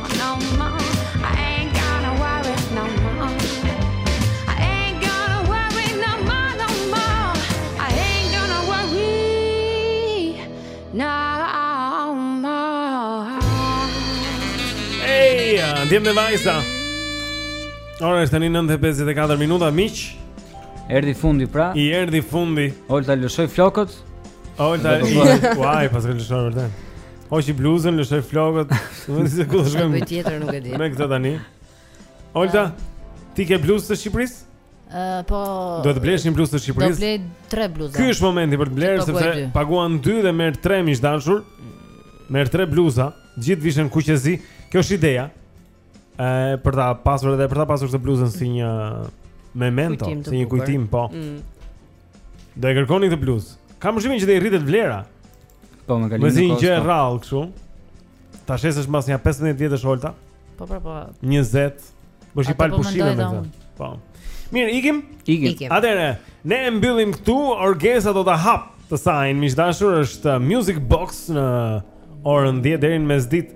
Djem dhe vajza. Ora është tani 9:54 minuta miq. Erdhi fundi pra. I erdhi fundi. Olta lëshoi flokët. Olta lëshoi. Uaj, paska lëshuar vërtet. Hoqi bluzën, lëshoi flokët. Nuk di se ku të shkojmë. Më tjetër nuk e di. Me këtë tani. Olta, ti ke bluzë të Shqipërisë? Ë, po. Do të blesh një bluzë të Shqipërisë? Do blej tre bluza. Ky është momenti për të blerë sepse paguan dy dhe merr tre miq të dashur. Merr tre bluza, të gjithë vishen kuqezi. Kjo është ideja. Ë, për ta pasur edhe për ta pasur këtë bluzën si një memento, si një kujtim, po. Mm. Do e kërkoni këtë bluzë. Kam përshtypjen që do i rritet vlera. Po me kalimin e kohës. Një gjë po. e rrallë kështu. Ta shesësh mbas nja 15 vjetësh Olta. Po po po. 20. Bësh një palë po pushime me të. Po. Mirë, ikim? Ikim. Atëre, ne e mbyllim këtu, Orgesa do ta hap të sajën, miq të dashur, është Music Box në orën 10 deri në mesditë.